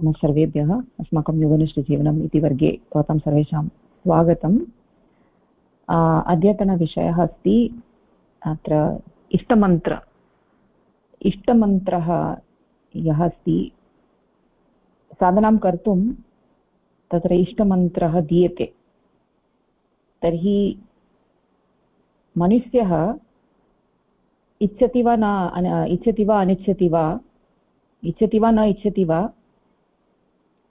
नमः सर्वेभ्यः अस्माकं योगनिष्ठजीवनम् इति वर्गे भवतां सर्वेषां स्वागतम्। अद्यतनविषयः अस्ति, अत्र इष्टमन्त्र। इष्टमन्त्रः यः अस्ति, साधनां कर्तुं तत्र इष्टमन्त्रः दीयते। तर्हि मनुष्यः इच्छति वा न, इच्छति वा अनिच्छति वा, इच्छति वा न इच्छति वा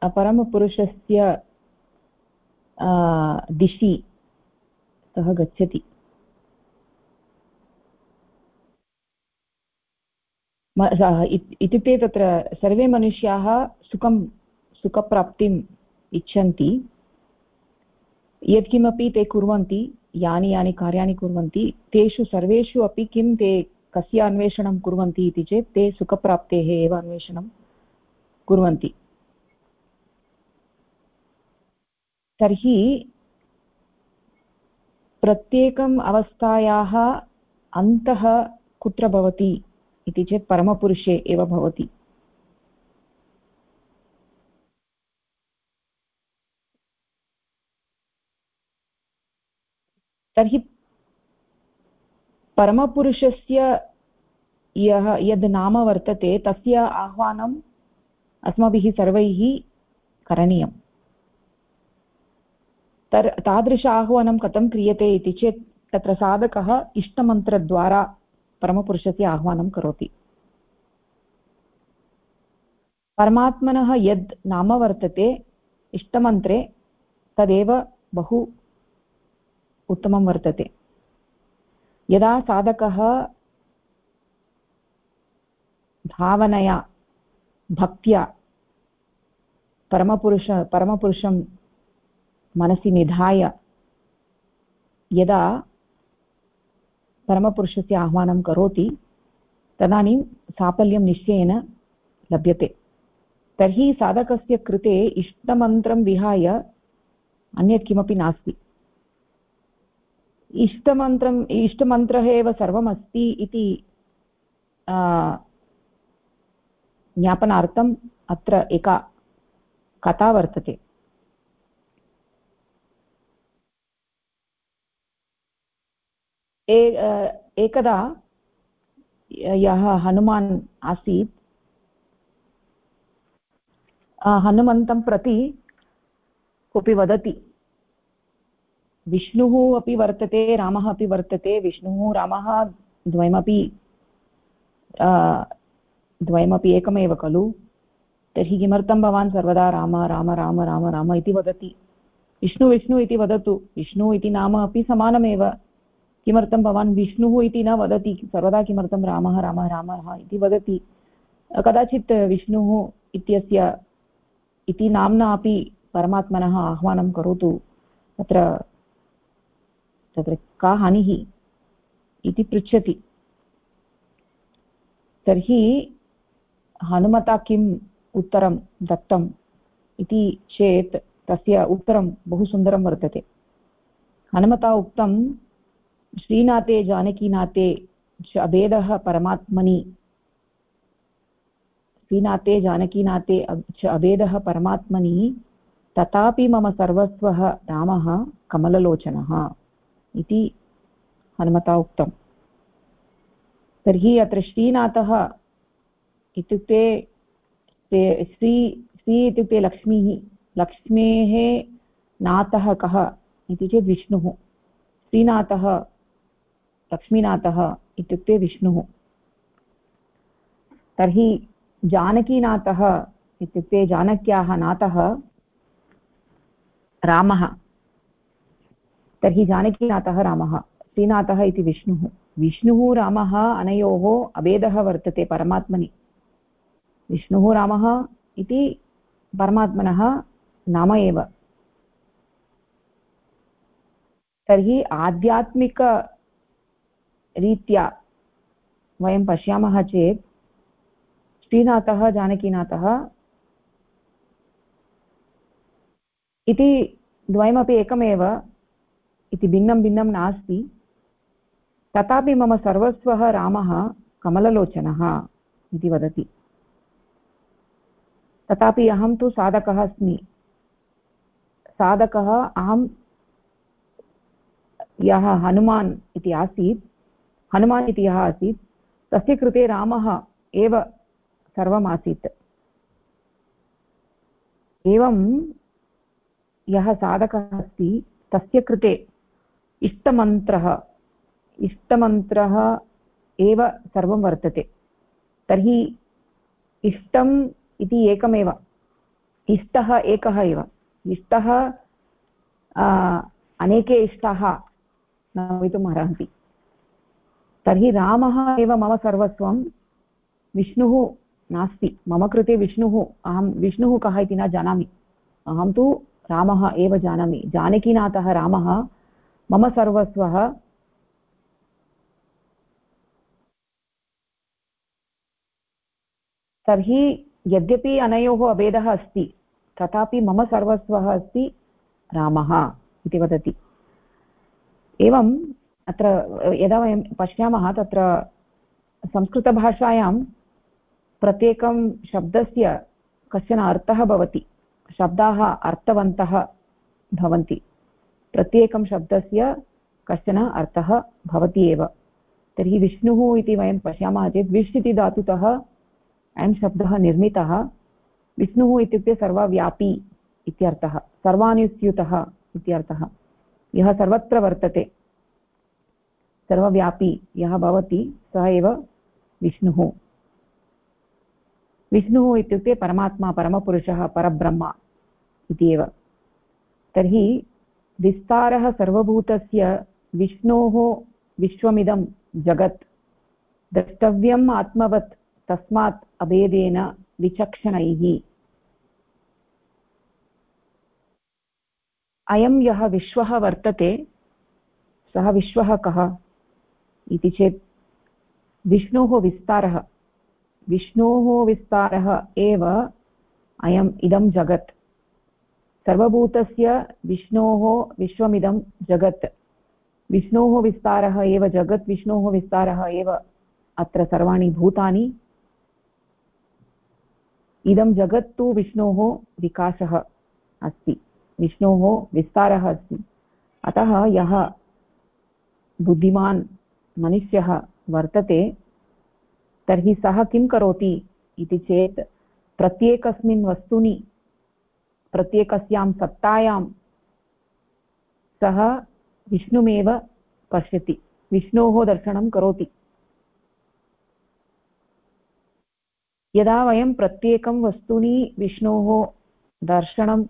परमपुरुषस्य दिशि सः गच्छति इत्युक्ते तत्र सर्वे मनुष्याः सुखं सुखप्राप्तिम् इच्छन्ति यत्किमपि ते कुर्वन्ति यानि यानि कार्याणि कुर्वन्ति तेषु सर्वेषु अपि किं ते कस्य अन्वेषणं कुर्वन्ति इति चेत् ते सुखप्राप्तेः एव अन्वेषणं कुर्वन्ति तर्हि प्रत्येकम् अवस्थायाः अन्तः कुत्र भवति इति चेत् परमपुरुषे एव भवति। तर्हि परमपुरुषस्य यः यद् नाम वर्तते तस्य आह्वानम् अस्माभिः सर्वैः करणीयम्। तर् तादृश आह्वानं कथं क्रियते इति चेत् तत्र साधकः इष्टमन्त्रद्वारा परमपुरुषस्य आह्वानं करोति। परमात्मनः यद् नाम वर्तते इष्टमन्त्रे, तदेव बहु उत्तमं वर्तते। यदा साधकः भावनया, भक्त्या परमपुरुष, परमपुरुषं मनसि निधाय। यदा परमपुरुषस्य आह्वानं करोति, तदानीं साफल्यं निश्चयेन लभ्यते। तर्हि साधकस्य कृते इष्टमन्त्रं विहाय अन्यत् किमपि नास्ति। इष्टमन्त्रम् इष्टमन्त्रः एव सर्वमस्ति इति ज्ञापनार्थम् अत्र एका कथा वर्तते। एकदा यः हनुमान् आसीत् हनुमन्तं प्रति कोऽपि वदति। विष्णुः अपि वर्तते, रामः अपि वर्तते, विष्णुः, रामः द्वयमपि द्वयमपि एकमेव खलु। तर्हि किमर्थं भवान् सर्वदा राम राम राम राम राम इति वदति? विष्णु विष्णु इति वदतु। विष्णु इति नाम अपि समानमेव। किमर्थं भवान् विष्णुः इति न वदति? सर्वदा किमर्थं रामः रामः रामः इति वदति? कदाचित् विष्णुः इत्यस्य इति नाम्ना अपि परमात्मनः आह्वानं करोतु। तत्र तत्र का हानिः इति पृच्छति। तर्हि हनुमता किम् उत्तरं दत्तम् इति चेत् तस्य उत्तरं बहु सुन्दरं वर्तते। हनुमता उक्तं श्रीनाथे जानकीनाथे च अभेदः परमात्मनि। श्रीनाथे जानकीनाथे च अभेदः परमात्मनि, तथापि मम सर्वस्वः रामः कमललोचनः इति हनुमता उक्तम् तर्हि अत्र श्रीनाथः इत्युक्ते श्री श्री इत्युक्ते लक्ष्मीः, लक्ष्मेः नाथः कः इति चेत् विष्णुः। श्रीनाथः लक्ष्मीनाथः इत्युक्ते विष्णुः। तर्हि जानकीनाथः इत्युक्ते जानक्याः नाथः रामः। तर्हि जानकीनाथः रामः, श्रीनाथः इति विष्णुः। विष्णुः रामः अनयोः अभेदः वर्तते परमात्मनि। विष्णुः रामः इति परमात्मनः नाम एव। तर्हि आध्यात्मिक रीत्या वयं पश्यामः चेत् श्रीनाथः, जानकीनाथः इति द्वयमपि एकमेव इति भिन्नं भिन्नं नास्ति। तथापि मम सर्वस्वः रामः कमललोचनः इति वदति। तथापि अहं तु साधकः अस्मि। साधकः अहं यः हनुमान् इति आसीत् हनुमान् इति यः आसीत्, तस्य कृते रामः एव सर्वम् आसीत् एवं यः साधकः अस्ति, तस्य कृते इष्टमन्त्रः इष्टमन्त्रः एव सर्वं वर्तते। तर्हि इष्टम् इति एकमेव, इष्टः एकः एव। इष्टः अनेके इष्टाः भवितुम् अर्हन्ति। तर्हि रामः एव मम सर्वस्वं। विष्णुः नास्ति। मम कृते विष्णुः। अहं विष्णुः कः इति न जानामि। अहं तु रामः एव जानामि। जानकीनाथः रामः मम सर्वस्वः। तर्हि यद्यपि अनयोः अभेदः अस्ति, तथापि मम सर्वस्वः अस्ति रामः इति वदति। एवम् अत्र, यदा वयं पश्यामः तत्र संस्कृतभाषायां प्रत्येकं शब्दस्य कश्चन अर्थः भवति, शब्दाः अर्थवन्तः भवन्ति, प्रत्येकं शब्दस्य कश्चन अर्थः भवति एव। तर्हि विष्णुः इति वयं पश्यामः चेत् विश् इति धातुतः अयं शब्दः निर्मितः, विष्णुः इत्युक्ते सर्वव्यापी इत्यर्थः, सर्वानुस्यूतः इत्यर्थः, यः सर्वत्र वर्तते। सर्वव्यापी यः भवति सः एव विष्णुः। विष्णुः इत्युक्ते परमात्मा, परमपुरुषः, परब्रह्म इति एव तर्हि विस्तारः सर्वभूतस्य विष्णोः विश्वमिदं जगत्। द्रष्टव्यम् आत्मवत् तस्मात् अभेदेन विचक्षणैः। अयं यः विश्वः वर्तते, सः विश्वः कः? इति चेत् विष्णोः विस्तारः। विष्णोः विस्तारः एव अयम् इदं जगत्। सर्वभूतस्य विष्णोः विश्वमिदं जगत्। विष्णोः विस्तारः एव जगत्, विष्णोः विस्तारः एव अत्र सर्वाणि भूतानि। इदं जगत् तु विष्णोः विकासः अस्ति। विष्णोः विस्तारः अस्ति। अतः यः बुद्धिमान् मनुष्यः वर्तते, तर्हि सः किं करोति इति चेत् प्रत्येकस्मिन् वस्तुनि, प्रत्येकस्यां सत्तायां सः विष्णुमेव पश्यति, विष्णोः दर्शनं करोति। यदा वयं प्रत्येकं वस्तूनि विष्णोः दर्शनं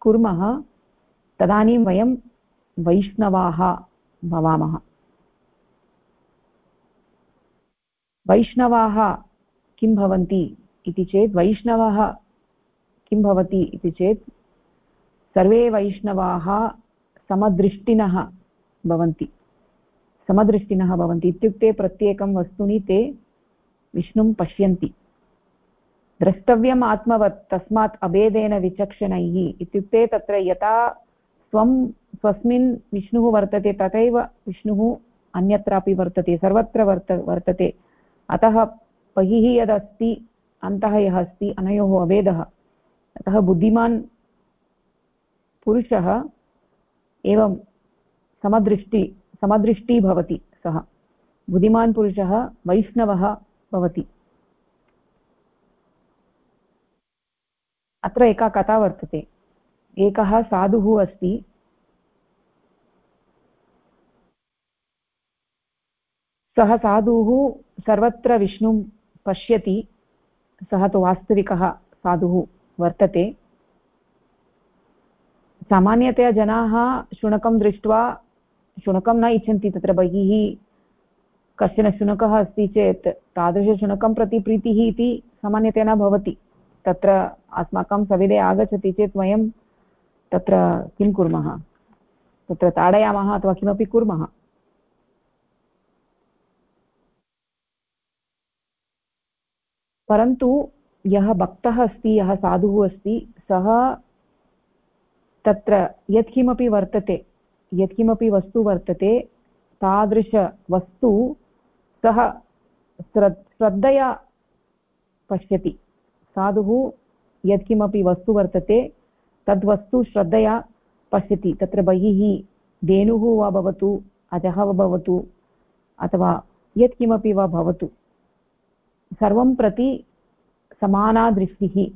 कुर्मः, तदानीं वयं वैष्णवाः भवामः। वैष्णवाः किं भवन्ति इति चेत् वैष्णवः किं भवति इति चेत् सर्वे वैष्णवाः समदृष्टिनः भवन्ति। समदृष्टिनः भवन्ति। इत्युक्ते प्रत्येकं वस्तूनि ते विष्णुं पश्यन्ति। द्रष्टव्यम् आत्मवत् तस्मात् अभेदेन विचक्षणैः। इत्युक्ते तत्र यथा स्वं स्वस्मिन् विष्णुः वर्तते तथैव विष्णुः अन्यत्रापि वर्तते, सर्वत्र वर्त, वर्तते। अतः बहिः यदस्ति, अन्तः यः अस्ति, अनयोः अभेदः अतः बुद्धिमान् पुरुषः एवं समदृष्टि समदृष्टि भवति सः। बुद्धिमान् पुरुषः वैष्णवः भवति। अत्र एका कथा वर्तते। एकः साधुः अस्ति। सः साधुः सर्वत्र विष्णुं पश्यति, सः तु वास्तविकः साधुः वर्तते। सामान्यतया जनाः शुनकं दृष्ट्वा, शुनकं न इच्छन्ति तत्र बहिः, कश्चन शुनकः अस्ति चेत् तादृशशुनकं प्रति प्रीतिः इति सामान्यतया न भवति। तत्र अस्माकं सविधे आगच्छति चेत् वयं तत्र किं कुर्मः? तत्र ताडयामः अथवा किमपि कुर्मः? परन्तु यः भक्तः अस्ति, यः साधुः अस्ति, सः तत्र यत्किमपि वर्तते, यत्किमपि वस्तु वर्तते तादृशवस्तु सः श्रद्धया पश्यति। साधुः यत्किमपि वस्तु वर्तते तद्वस्तु श्रद्धया पश्यति। तत्र बहिः धेनुः वा भवतु, अजः वा भवतु, अथवा यत्किमपि वा भवतु। सर्वं प्रति समाना दृष्टिः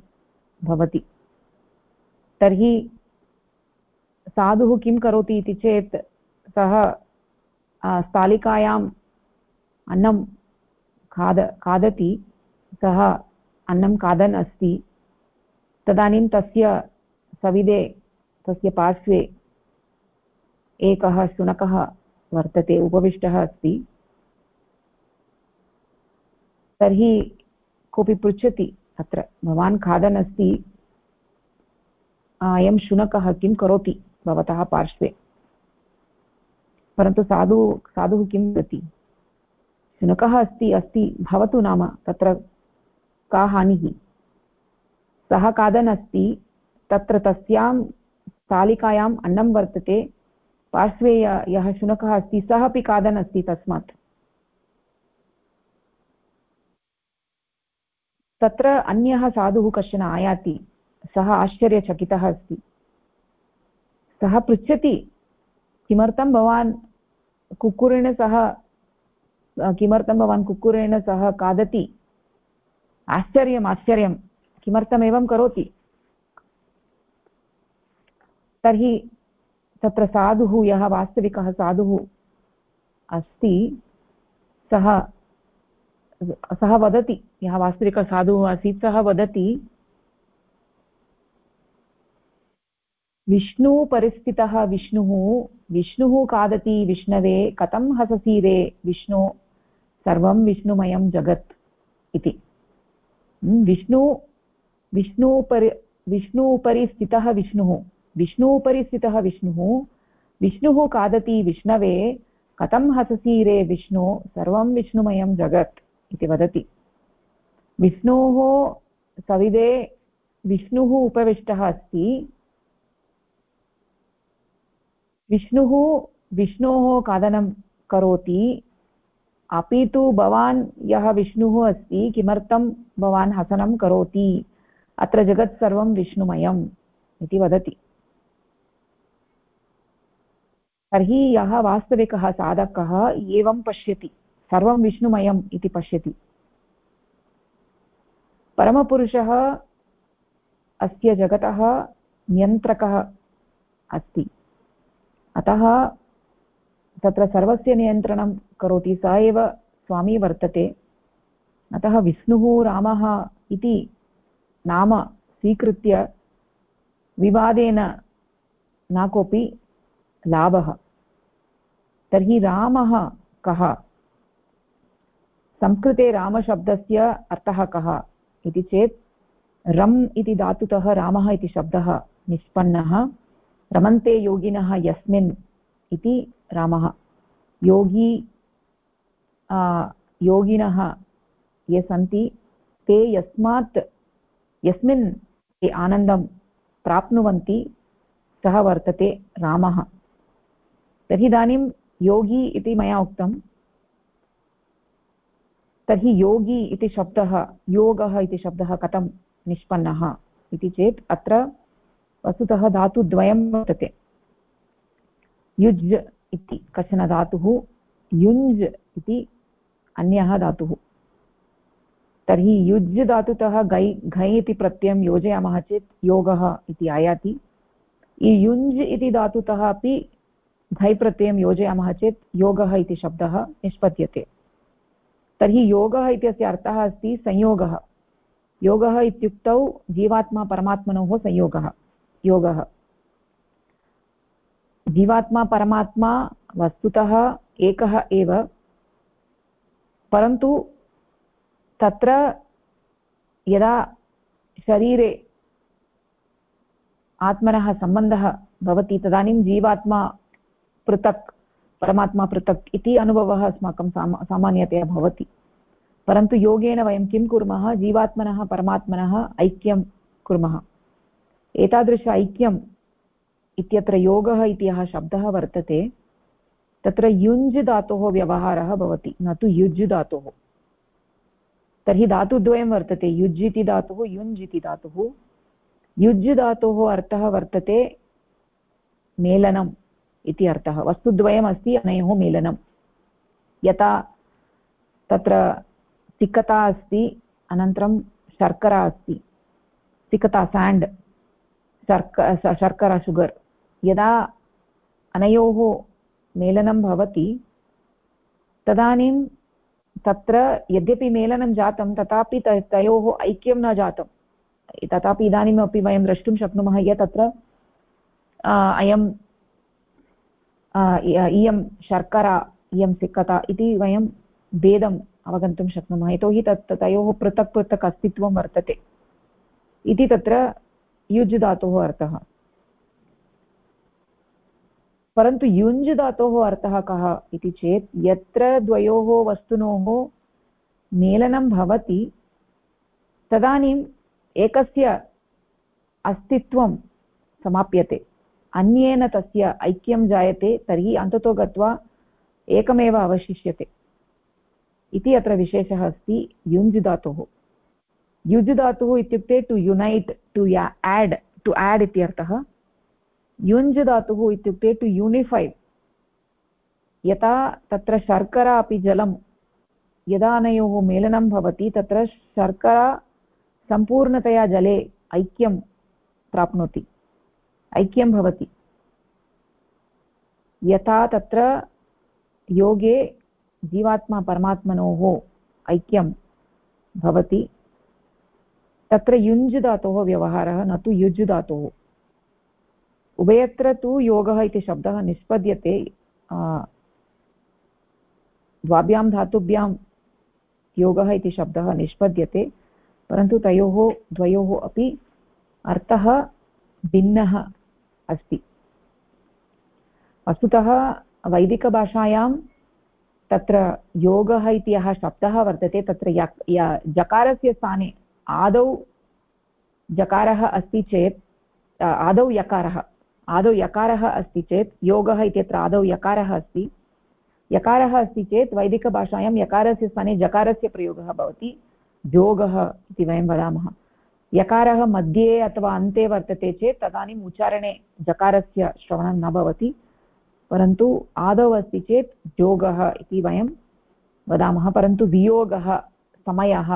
भवति। तर्हि साधुः किं करोति इति चेत् सः स्थालिकायाम् अन्नं खाद, खादति, सः अन्नं खादन् अस्ति। तदानीं तस्य सविधे, तस्य पार्श्वे एकः शुनकः वर्तते, उपविष्टः अस्ति। तर्हि कोऽपि पृच्छति अत्र, भवान् खादन् अस्ति अयं शुनकः किं करोति भवतः पार्श्वे? परन्तु साधु, साधुः किं वदति शुनकः अस्ति अस्ति, भवतु नाम, तत्र का हानिः? सः खादन् अस्ति तत्र तस्यां स्थालिकायाम् अन्नं वर्तते, पार्श्वे यः शुनकः अस्ति, सः अपि खादन् अस्ति तस्मात्। तत्र अन्यः साधुः कश्चन आयाति, सः आश्चर्यचकितः अस्ति। सः पृच्छति, किमर्थं भवान् कुक्कुरेण सह किमर्थं भवान् कुक्कुरेण सह खादति? आश्चर्यम् आश्चर्यं किमर्थम् एवं करोति? तर्हि तत्र साधुः, यः वास्तविकः साधुः अस्ति, सः सः वदति, यः वास्तविकसाधुः आसीत् सः वदति, विष्णुपरिस्थितः विष्णुः विष्णुः खादति विष्णवे, कथं हससि रे विष्णु, सर्वं विष्णुमयं जगत् इति। विष्णु विष्णु उपरि विष्णु उपरि स्थितः विष्णुः विष्णु उपरि स्थितः विष्णुः विष्णुः खादति विष्णवे, कथं हससि रे विष्णु, सर्वं विष्णुमयं जगत्। इति वदति। विष्णोः सविधे विष्णुः उपविष्टः अस्ति। विष्णुः विष्णोः खादनं करोति। अपि तु भवान् यः विष्णुः अस्ति, किमर्थं भवान् हसनं करोति? अत्र जगत् सर्वं विष्णुमयम् इति वदति। तर्हि यः वास्तविकः साधकः एवं पश्यति। सर्वं विष्णुमयम् इति पश्यति। परमपुरुषः अस्य जगतः नियन्त्रकः अस्ति। अतः तत्र सर्वस्य नियन्त्रणं करोति, स एव स्वामी वर्तते। अतः विष्णुः रामः इति नाम स्वीकृत्य विवादेन न कोऽपि लाभः। तर्हि रामः कः? संस्कृते रामशब्दस्य अर्थः कः? इति चेत्, रम् इति धातुतः रामः इति शब्दः निष्पन्नः। रमन्ते योगिनः यस्मिन् इति रामः। योगी योगिनः ये सन्ति, ते यस्मात्, यस्मिन् ते आनन्दं प्राप्नुवन्ति, सः वर्तते रामः। तर्हि इदानीं योगी इति मया उक्तं तर्हि योगी इति शब्दः, योगः इति शब्दः कथं निष्पन्नः इति चेत् अत्र वस्तुतः धातुद्वयं वर्तते। युज् इति कश्चन धातुः, युञ्ज् इति अन्यः धातुः। तर्हि युज् धातुतः गै घै इति प्रत्ययं योजयामः चेत् योगः इति आयाति। युञ्ज् इति धातुतः अपि घै प्रत्ययं योजयामः चेत् योगः इति शब्दः निष्पद्यते। तर्हि योगः इत्यस्य अर्थः अस्ति संयोगः। योगः इत्युक्तौ जीवात्मा परमात्मनोः संयोगः। योगः। जीवात्मा परमात्मा वस्तुतः एकः एव, परन्तु तत्र यदा शरीरे आत्मनः सम्बन्धः भवति, तदानीं जीवात्मा पृथक् परमात्मा पृथक् इति अनुभवः अस्माकं सामा, सामान्यतया भवति। परन्तु योगेन वयं किं कुर्मः? जीवात्मनः, परमात्मनः ऐक्यं कुर्मः। एतादृश ऐक्यं इत्यत्र योगः इति यः शब्दः वर्तते, तत्र युञ्ज् धातोः व्यवहारः भवति, न तु युज् धातुः। तर्हि धातुद्वयं वर्तते, युज् इति धातुः, युञ्ज् इति धातुः। युज् धातोः अर्थः वर्तते मेलनम्। इति अर्थः। वस्तुद्वयमस्ति अनयोः मेलनं यथा तत्र तिक्तता अस्ति, अनन्तरं शर्करा अस्ति। तिक्तता साण्ड् शर्क, शर्करा शुगर् यदा अनयोः मेलनं भवति, तदानीं तत्र यद्यपि मेलनं जातं, तथापि तयोः ऐक्यं न जातं तथापि इदानीमपि वयं द्रष्टुं शक्नुमः यत् तत्र अयं इयं शर्करा, इयं सिक्कता इति वयं भेदम् अवगन्तुं शक्नुमः। यतोहि तत् तयोः पृथक् पृथक् अस्तित्वं वर्तते। इति तत्र युज् धातोः अर्थः। परन्तु युञ्ज् धातोः अर्थः कः इति चेत्, यत्र द्वयोः वस्तुनोः मेलनं भवति, तदानीम् एकस्य अस्तित्वं समाप्यते। अन्येन तस्य ऐक्यं जायते, तर्हि अन्ततो गत्वा एकमेव अवशिष्यते। इति अत्र विशेषः अस्ति युञ्ज् धातुः। युज् धातुः इत्युक्ते टु युनैट् टु याड् टु आड् इत्यर्थः युञ्ज् धातुः इत्युक्ते टु यूनिफै यथा तत्र शर्करा अपि जलं, यदा अनयोः मेलनं भवति, तत्र शर्करा सम्पूर्णतया जले ऐक्यं प्राप्नोति। ऐक्यं भवति। यथा तत्र योगे जीवात्मा परमात्मनोः ऐक्यं भवति। तत्र युञ्ज् धातोः व्यवहारः, न तु युज् धातोः उभयत्र तु योगः इति शब्दः निष्पद्यते। द्वाभ्यां धातुभ्यां योगः इति शब्दः निष्पद्यते, परन्तु तयोः, द्वयोः अपि अर्थः भिन्नः अस्ति। वस्तुतः वैदिकभाषायां तत्र योगः इति यः शब्दः वर्तते, तत्र जकारस्य स्थाने आदौ जकारः अस्ति चेत् आदौ यकारः आदौ यकारः अस्ति चेत् योगः इत्यत्र आदौ यकारः अस्ति। यकारः अस्ति चेत् वैदिकभाषायां यकारस्य स्थाने जकारस्य प्रयोगः भवति। योगः इति वयं वदामः। यकारः मध्ये अथवा अन्ते वर्तते चेत् तदानीम् उच्चारणे जकारस्य श्रवणं न भवति, परन्तु आदौ अस्ति चेत् योगः इति वयं वदामः, परन्तु वियोगः समयः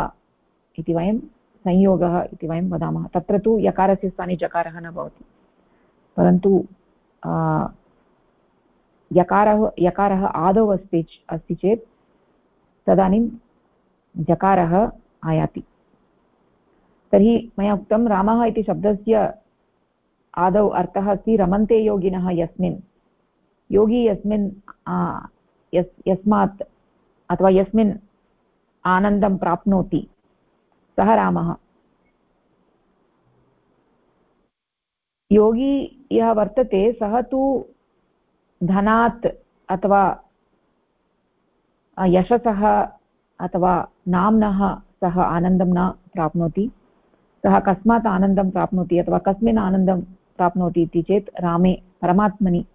इति वयं, संयोगः इति वयं वदामः। तत्र तु यकारस्य स्थाने जकारः न भवति। परन्तु यकारः यकारः आदौ अस्ति अस्ति चेत् तदानीं जकारः आयाति। तर्हि मया उक्तं रामः इति शब्दस्य आदौ अर्थः अस्ति, रमन्ते योगिनः यस्मिन्। योगी यस्मिन् यस्, यस्मात्, अथवा यस्मिन् आनन्दं प्राप्नोति। सः रामः। योगी यः वर्तते, सः तु धनात् अथवा यशसः अथवा नाम्नः सः आनन्दं न प्राप्नोति। सः कस्मात् आनन्दं प्राप्नोति अथवा कस्मिन् आनन्दं प्राप्नोति इति चेत् रामे, परमात्मनि।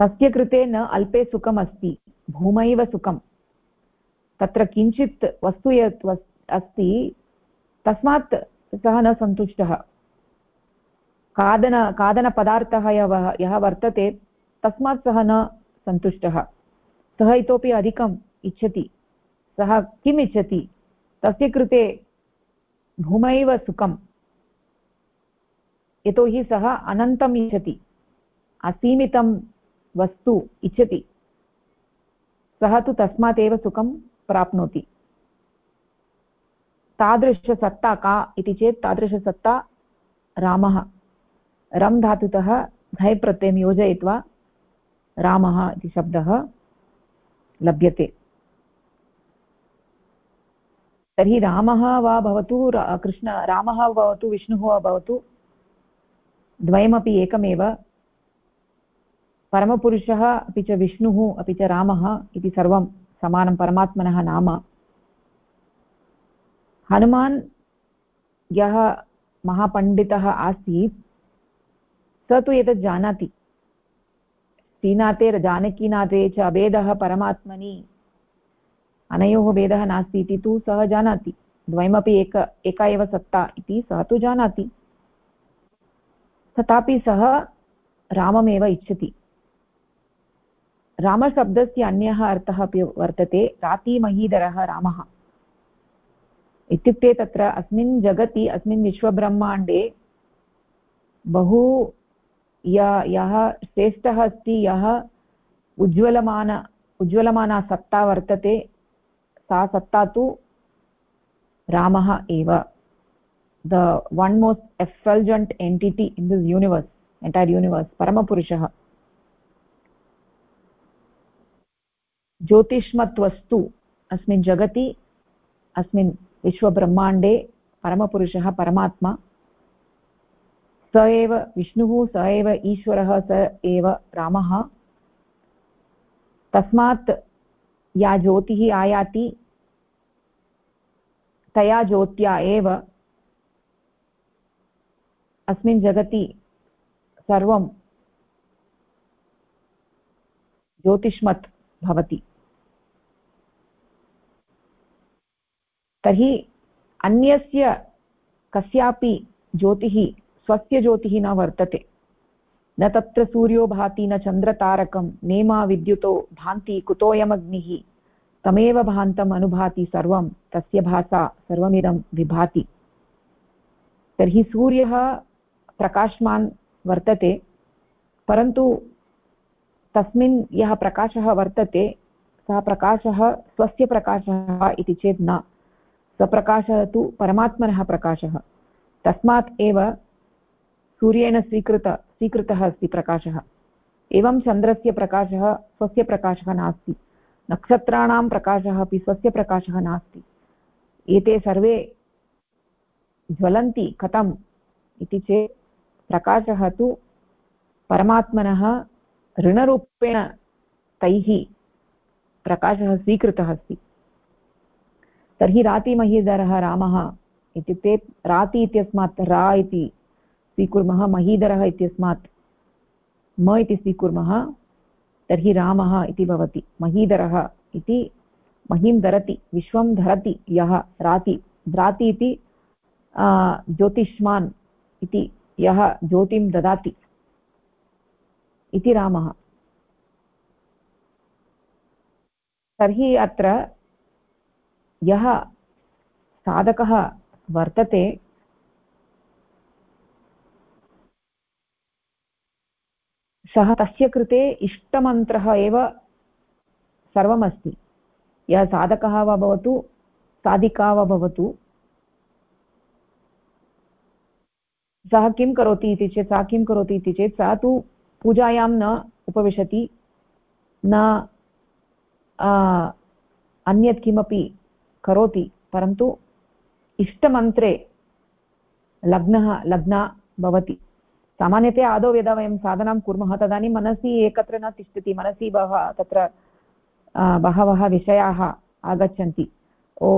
तस्य कृते न अल्पे सुखम् अस्ति भूमैव सुखं तत्र किञ्चित् वस्तु यत् अस्ति, तस्मात् सः न सन्तुष्टः। खादन, खादनपदार्थः यः यः वर्तते, तस्मात् सः न सन्तुष्टः। सः इतोपि अधिकम् इच्छति। सः किम् इच्छति? तस्य कृते भूमैव सुखं यतोहि सः अनन्तम् इच्छति, असीमितं वस्तु इच्छति। सः तु तस्मात् एव सुखं प्राप्नोति। तादृशसत्ता का इति चेत् तादृशसत्ता रामः। रं धातुतः धै प्रत्ययं योजयित्वा रामः इति शब्दः लभ्यते। तर्हि रामः वा भवतु कृष्ण, रामः भवतु, विष्णुः वा भवतु, द्वयमपि एकमेव। परमपुरुषः, अपि च विष्णुः, अपि च रामः इति सर्वं समानं परमात्मनः नाम। हनुमान् यः महापण्डितः आसीत्, स तु एतत् जानाति। श्रीनाथे, जानकीनाथे च भेदः परमात्मनि। अनयोः भेदः नास्ति इति तु सः जानाति। द्वयमपि एक, एका एव सत्ता इति सः तु जानाति। तथापि सः राममेव इच्छति। रामशब्दस्य अन्यः अर्थः अपि वर्तते रातिमहीधरः रामः। इत्युक्ते तत्र अस्मिन् जगति, अस्मिन् विश्वब्रह्माण्डे बहु यः श्रेष्ठः अस्ति, यः उज्ज्वलमान, उज्ज्वलमाना सत्ता वर्तते सा सत्ता तु रामः एव. The one most effulgent entity in this universe entire universe परमपुरुषः ज्योतिष्मत्वस्तु अस्मिन् जगति अस्मिन् विश्वब्रह्माण्डे परमपुरुषः परमात्मा स एव विष्णुः स एव ईश्वरः स एव रामः तस्मात् या ज्योतिः आयाति, तया ज्योत्या एव अस्मिन् जगति सर्वं ज्योतिष्मत् भवति। तर्हि अन्यस्य कस्यापि ज्योतिः, स्वस्य ज्योतिः न वर्तते। न तत्र सूर्यो भाति न चन्द्रतारकं नेमा विद्युतो भान्ति कुतोऽयमग्निः। तमेव भान्तम् अनुभाति सर्वं तस्य भासा सर्वमिदं विभाति। तर्हि सूर्यः प्रकाशमान् वर्तते, परन्तु तस्मिन् यः प्रकाशः वर्तते, सः प्रकाशः स्वस्य प्रकाशः इति चेत् न। सप्रकाशः तु परमात्मनः प्रकाशः। तस्मात् एव सूर्येण स्वीकृत स्वीकृतः अस्ति प्रकाशः। एवं चन्द्रस्य प्रकाशः स्वस्य प्रकाशः नास्ति। नक्षत्राणां प्रकाशः अपि स्वस्य प्रकाशः नास्ति। एते सर्वे ज्वलन्ति कथम् इति चेत् प्रकाशः तु परमात्मनः ऋणरूपेण तैः प्रकाशः स्वीकृतः अस्ति। तर्हि रातिमहीधरः रामः इत्युक्ते राति इत्यस्मात् रा इति स्वीकुर्मः, महीधरः इत्यस्मात् म इति स्वीकुर्मः, तर्हि रामः इति भवति, महीधरः इति महीं धरति, विश्वं धरति यः, राति द्राति इति ज्योतिष्मान् इति यः ज्योतिं ददाति इति रामः। तर्हि अत्र यः साधकः वर्तते सः तस्य कृते इष्टमन्त्रः एव सर्वमस्ति। यः साधकः वा भवतु, साधिका वा भवतु। सः किं करोति इति चेत्, सा किं करोति इति चेत्, सा तु पूजायां न उपविशति, न अन्यत् किमपि करोति, परन्तु इष्टमन्त्रे लग्नः, लग्ना भवति। सामान्यतया आदौ यदा वयं साधनां कुर्मः, तदानीं मनसि एकत्र न तिष्ठति, मनसि बहवः तत्र बहवः विषयाः आगच्छन्ति। ओ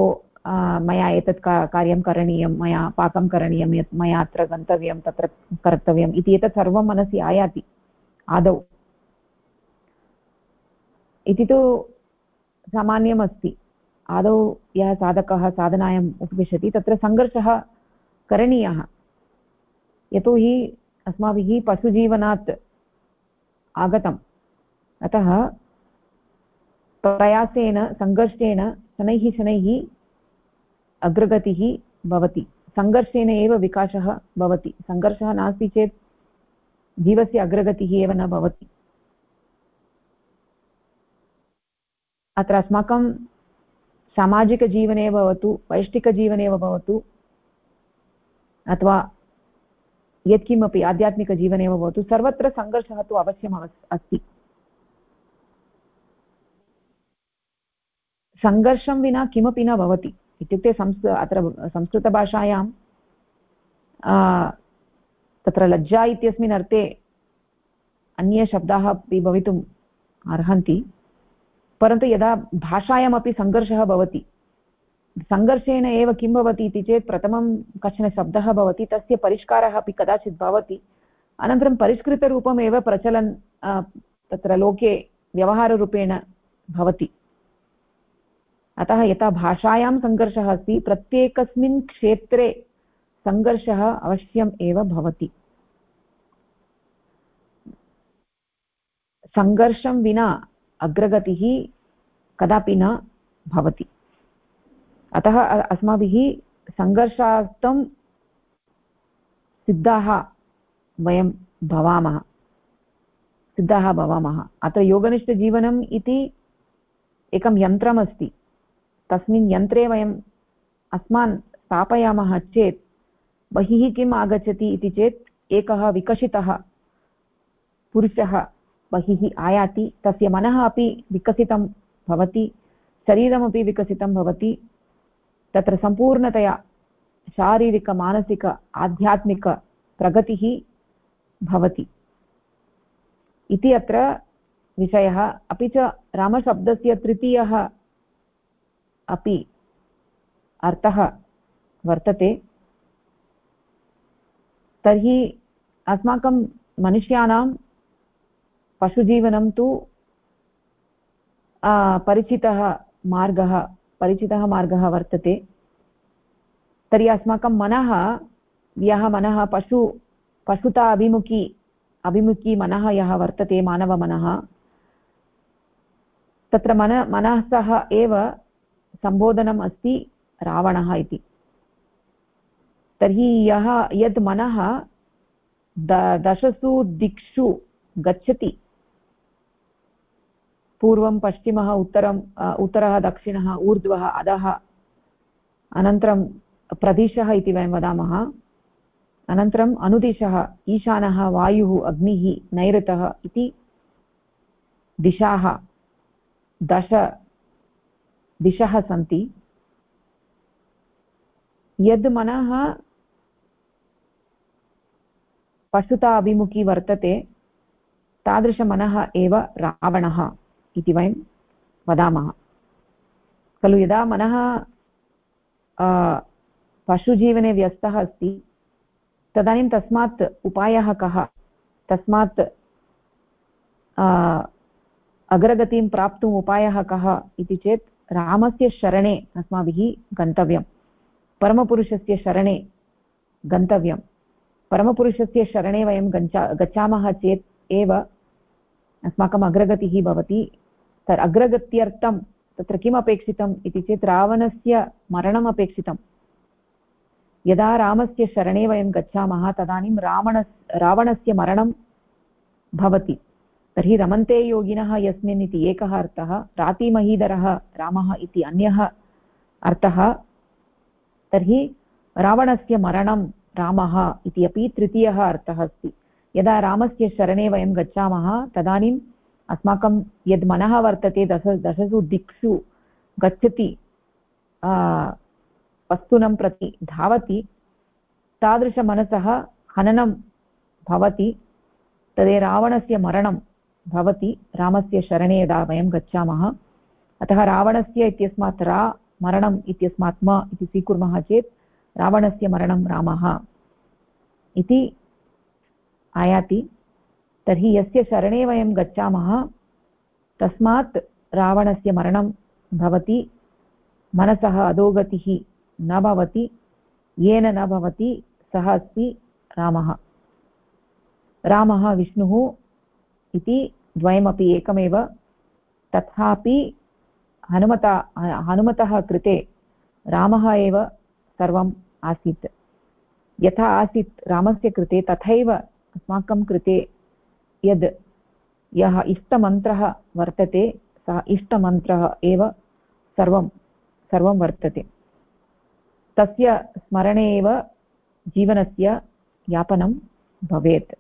मया एतत् का, कार्यं करणीयं, मया पाकं करणीयं, यत् मया अत्र गन्तव्यं, तत्र कर्तव्यम् इति एतत् सर्वं मनसि आयाति, आदौ। इति तु सामान्यम् अस्ति आदौ यः साधकः साधनायाम् उपविशति, तत्र सङ्घर्षः करणीयः। यतोहि अस्माभिः पशुजीवनात् आगतम्। अतः प्रयासेन, सङ्घर्षेण शनैः शनैः अग्रगतिः भवति। सङ्घर्षेण एव विकासः भवति। सङ्घर्षः नास्ति चेत् जीवस्य अग्रगतिः एव न भवति। अत्र अस्माकं सामाजिकजीवने भवतु, वैष्टिकजीवने भवतु, अथवा यत्किमपि आध्यात्मिकजीवने वा भवतु। सर्वत्र सङ्घर्षः तु अवश्यम् अस्ति। सङ्घर्षं विना किमपि न भवति। इत्युक्ते संस्, अत्र संस्कृतभाषायां तत्र लज्जा इत्यस्मिन् अर्थे अन्यशब्दाः अपि भवितुम् अर्हन्ति। परन्तु यदा भाषायामपि सङ्घर्षः भवति सङ्घर्षेण एव किं भवति इति चेत् प्रथमं कश्चन शब्दः भवति, तस्य परिष्कारः अपि कदाचित् भवति। अनन्तरं परिष्कृतरूपमेव प्रचलन् तत्र लोके व्यवहाररूपेण भवति। अतः यथा भाषायां सङ्घर्षः अस्ति, प्रत्येकस्मिन् क्षेत्रे सङ्घर्षः अवश्यम् एव भवति। सङ्घर्षं विना अग्रगतिः कदापि न भवति। अतः अस्माभिः सङ्घर्षार्थं सिद्धाः वयं भवामः। सिद्धाः भवामः। अत्र योगनिष्ठजीवनम् इति एकं यन्त्रमस्ति। तस्मिन् यन्त्रे वयम् अस्मान् स्थापयामः चेत्, बहिः किम् आगच्छति इति चेत् एकः विकसितः पुरुषः बहिः आयाति। तस्य मनः अपि विकसितं भवति, शरीरमपि विकसितं भवति। तत्र सम्पूर्णतया शारीरिकमानसिक आध्यात्मिकप्रगतिः भवति। इति अत्र विषयः। अपि च रामशब्दस्य तृतीयः अपि अर्थः वर्तते। तर्हि अस्माकं मनुष्याणां पशुजीवनं तु परिचितः मार्गः परिचितः मार्गः वर्तते। तर्हि अस्माकं मनः, यः मनः पशु, पशुता अभिमुखी अभिमुखी मनः यः वर्तते, मानवमनः, तत्र मन, मनः सह एव सम्बोधनम् अस्ति रावणः इति। तर्हि यः, यद् मनः द, दशसु दिक्षु गच्छति पूर्वं, पश्चिमः उत्तरम् उत्तरः, दक्षिणः, ऊर्ध्वः, अधः, अनन्तरं प्रदिशः इति वयं वदामः। अनन्तरम् अनुदिशः, ईशानः, वायुः, अग्निः, नैऋतः इति दिशाः, दश, दिशः सन्ति। यद् मनः पशुता अभिमुखी वर्तते, तादृशमनः एव रावणः। इति वयं वदामः। खलु यदा मनः पशुजीवने व्यस्तः अस्ति, तदानीं तस्मात् उपायः कः? तस्मात् अग्रगतिं प्राप्तुम् उपायः कः इति चेत् रामस्य शरणे अस्माभिः गन्तव्यं। परमपुरुषस्य शरणे गन्तव्यं। परमपुरुषस्य शरणे वयं गच्छा गच्छामः चेत् एव अस्माकम् अग्रगतिः भवति। तत् अग्रगत्यर्थं तत्र किम् अपेक्षितम् इति चेत् रावणस्य मरणम् अपेक्षितं यदा रामस्य शरणे वयं गच्छामः, तदानीं रावण रावणस्य मरणं भवति। तर्हि रमन्ते योगिनः यस्मिन् इति एकः अर्थः, रातिमहीधरः रामः इति अन्यः अर्थः। तर्हि रावणस्य मरणं रामः इति अपि तृतीयः अर्थः अस्ति। यदा रामस्य शरणे वयं गच्छामः तदानीम् अस्माकं यद् मनः वर्तते, दश दशसु दिक्षु गच्छति वस्तूनं प्रति धावति, तादृशमनसः हननं भवति, तदे रावणस्य मरणं भवति, रामस्य शरणे यदा वयं गच्छामः, अतः रावणस्य इत्यस्मात् रा मरणम् इत्यस्मात् म इति स्वीकुर्मः चेत्, रावणस्य मरणं रामः इति आयाति। तर्हि यस्य शरणे वयं गच्छामः, तस्मात् रावणस्य मरणं भवति, मनसः अधोगतिः न भवति, येन न भवति, सः अस्ति रामः। रामः विष्णुः इति द्वयमपि एकमेव, तथापि हनुमता, हनुमतः कृते रामः एव सर्वम् आसीत्। यथा आसीत् रामस्य कृते, तथैव अस्माकं कृते यद् यः इष्टमन्त्रः वर्तते, सः इष्टमन्त्रः एव सर्वं सर्वं वर्तते। तस्य स्मरणे एव जीवनस्य यापनं भवेत्।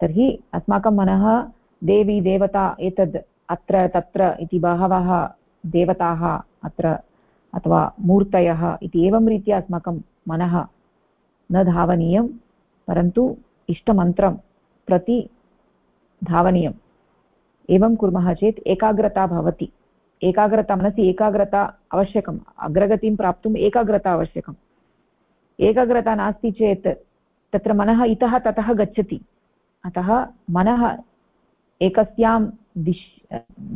तर्हि अस्माकं मनः देवी, देवता एतद् अत्र, तत्र इति बहवः देवताः अत्र अथवा मूर्तयः इति एवं रीत्या अस्माकं मनः न धावनीयं, परन्तु इष्टमन्त्रं प्रति धावनीयम्। एवं कुर्मः चेत् एकाग्रता भवति। एकाग्रता मनसि एकाग्रता आवश्यकम्। अग्रगतिं प्राप्तुम् एकाग्रता आवश्यकम्। एकाग्रता नास्ति चेत् तत्र मनः इतः ततः गच्छति। अतः मनः एकस्यां दिश्,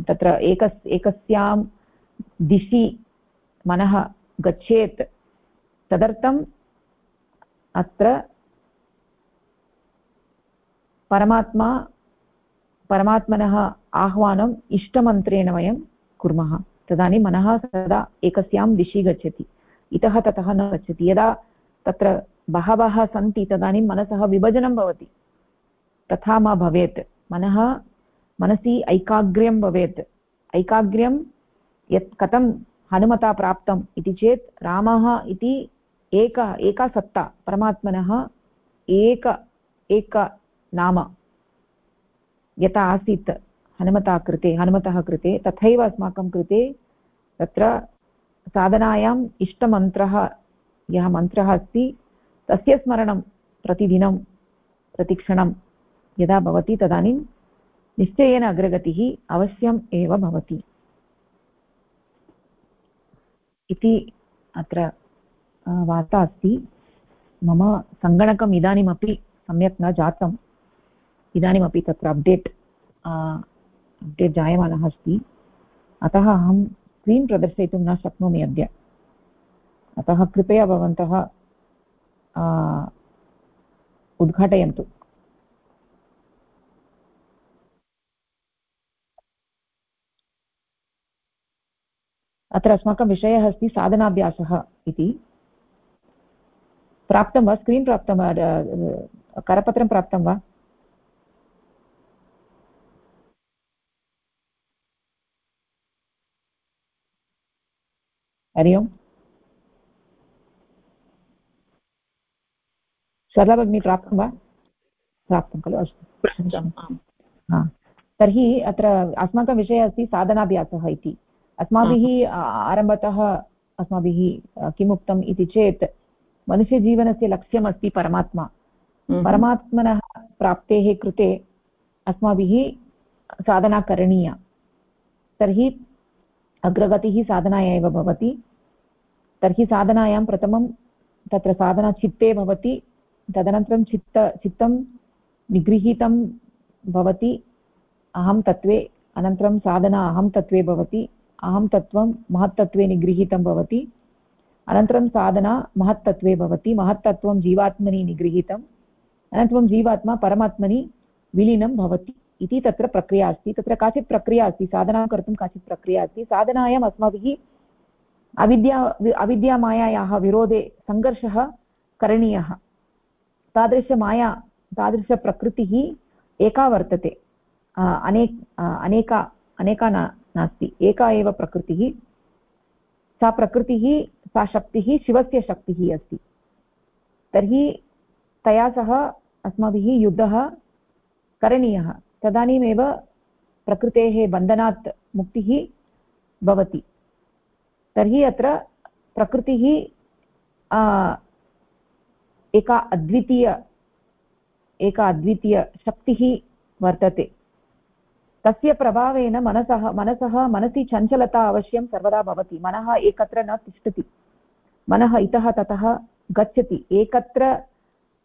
तत्र एकस्, एकस्यां दिशि मनः गच्छेत् तदर्थम् अत्र परमात्मा परमात्मनः आह्वानम् इष्टमन्त्रेण वयं कुर्मः। तदानीं मनः सदा एकस्यां दिशि गच्छति। इतः ततः न गच्छति। यदा तत्र बहवः सन्ति, तदानीं मनसः विभजनं भवति। तथा मा भवेत्। मनः, मनसि ऐकाग्र्यं भवेत्। ऐकाग्र्यं यत् कथं हनुमता प्राप्तम् इति चेत् रामः इति एक, एका सत्ता। परमात्मनः एक एक नाम। यथा आसीत् हनुमता कृते, हनुमतः कृते, तथैव अस्माकं कृते तत्र साधनायाम् इष्टमन्त्रः, यः मन्त्रः अस्ति, तस्य स्मरणं प्रतिदिनं, प्रतिक्षणं यदा भवति तदानीं निश्चयेन अग्रगतिः अवश्यम् एव भवति। इति अत्र वार्ता अस्ति। मम सङ्गणकम् इदानीमपि सम्यक् न जातम्। इदानीमपि तत्र अपडेट् अपडेट् जायमानः अस्ति। अतः अहं स्क्रीन् प्रदर्शयितुं न शक्नोमि अद्य। अतः कृपया भवन्तः उद्घाटयन्तु। अत्र अस्माकं विषयः अस्ति साधनाभ्यासः इति। प्राप्तं वा? स्क्रीन् प्राप्तं वा? करपत्रं प्राप्तं वा? हरि ओम्। सरला भगिनी प्राप्तं वा? प्राप्तं खलु अस्तु। तर्हि अत्र अस्माकं विषयः अस्ति साधनाभ्यासः इति। अस्माभिः आरम्भतः अस्माभिः किम् उक्तम् इति चेत् मनुष्यजीवनस्य लक्ष्यमस्ति परमात्मा। परमात्मनः प्राप्तेः कृते अस्माभिः साधना करणीया। तर्हि अग्रगतिः साधनाय एव भवति। तर्हि साधनायां प्रथमं तत्र साधना चित्ते भवति, तदनन्तरं चित्त, चित्तं निगृहीतं भवति, अहं तत्त्वे, अनन्तरं साधना अहं तत्त्वे भवति, अहं तत्त्वं महत्तत्त्वे निगृहीतं भवति, अनन्तरं साधना महत्तत्त्वे भवति, महत्तत्त्वं जीवात्मनि निगृहीतम् अनन्तरं जीवात्मा परमात्मनि विलीनं भवति, इति तत्र प्रक्रिया अस्ति, तत्र काचित् प्रक्रिया अस्ति, साधनां कर्तुं काचित् प्रक्रिया अस्ति, साधनायाम् अस्माभिः अविद्या, अविद्यामायायाः विरोधे सङ्घर्षः करणीयः। तादृशमाया, तादृशप्रकृतिः एका वर्तते। अनेक अनेका अनेका न, नास्ति। एका एव प्रकृतिः। सा प्रकृतिः, सा शक्तिः शिवस्य शक्तिः अस्ति। तर्हि तया सह अस्माभिः युद्धः करणीयः। तदानीमेव प्रकृतेः बन्धनात् मुक्तिः भवति। तर्हि अत्र प्रकृतिः एका अद्वितीय, एका अद्वितीयशक्तिः वर्तते। तस्य प्रभावेन मनसः मनसः, मनसि चञ्चलता अवश्यं सर्वदा भवति। मनः एकत्र न तिष्ठति। मनः इतः ततः गच्छति। एकत्र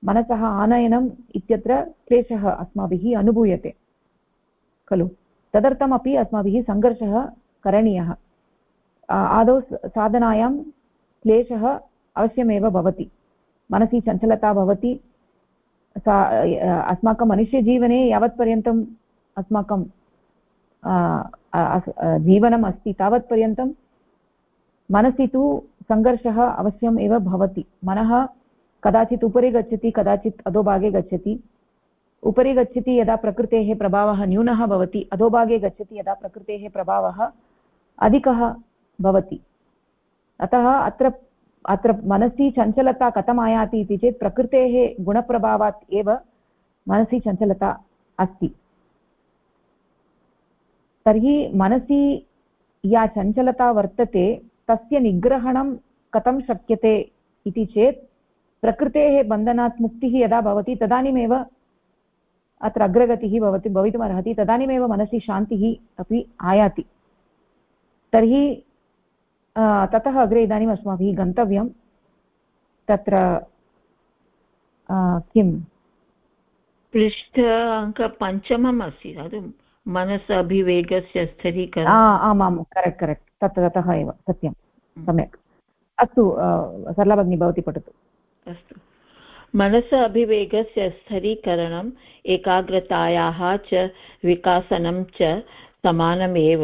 मनसः आनयनम् इत्यत्र क्लेशः अस्माभिः अनुभूयते। खलु? तदर्थमपि अस्माभिः सङ्घर्षः करणीयः। आदौ साधनायां क्लेशः अवश्यमेव भवति। मनसि चञ्चलता भवति। सा अस्माकं मनुष्यजीवने यावत्पर्यन्तम् अस्माकं जीवनम् अस्ति तावत्पर्यन्तं मनसि तु सङ्घर्षः अवश्यम् एव भवति। मनः कदाचित् उपरि गच्छति, कदाचित् अधोभागे गच्छति। उपरि गच्छति यदा प्रकृतेः प्रभावः न्यूनः भवति, अधोभागे गच्छति यदा प्रकृतेः प्रभावः अधिकः भवति। अतः अत्र अत्र मनसि चञ्चलता कथम् आयाति इति चेत् प्रकृतेः गुणप्रभावात् एव मनसि चञ्चलता अस्ति। तर्हि मनसि या चञ्चलता वर्तते, तस्य निग्रहणं कथं शक्यते इति चेत् प्रकृतेः बन्धनात् मुक्तिः यदा भवति, तदानीमेव अत्र अग्रगतिः भवति, भवितुमर्हति, तदानीमेव मनसि शान्तिः अपि आयाति। तर्हि ततः अग्रे इदानीम् अस्माभिः गन्तव्यं। तत्र किं पृष्ठ अङ्कपञ्चमम् अस्ति तद् मनस अभिवेगस्य स्थिरीकरणम् आमां करेक्ट् करेक्ट् तत्र ततः एव सत्यं सम्यक्। अस्तु सरला भगिनी भवती पठतु। अस्तु। मनस अभिवेगस्य स्थरीकरणम् एकाग्रतायाः च विकासनं च समानमेव।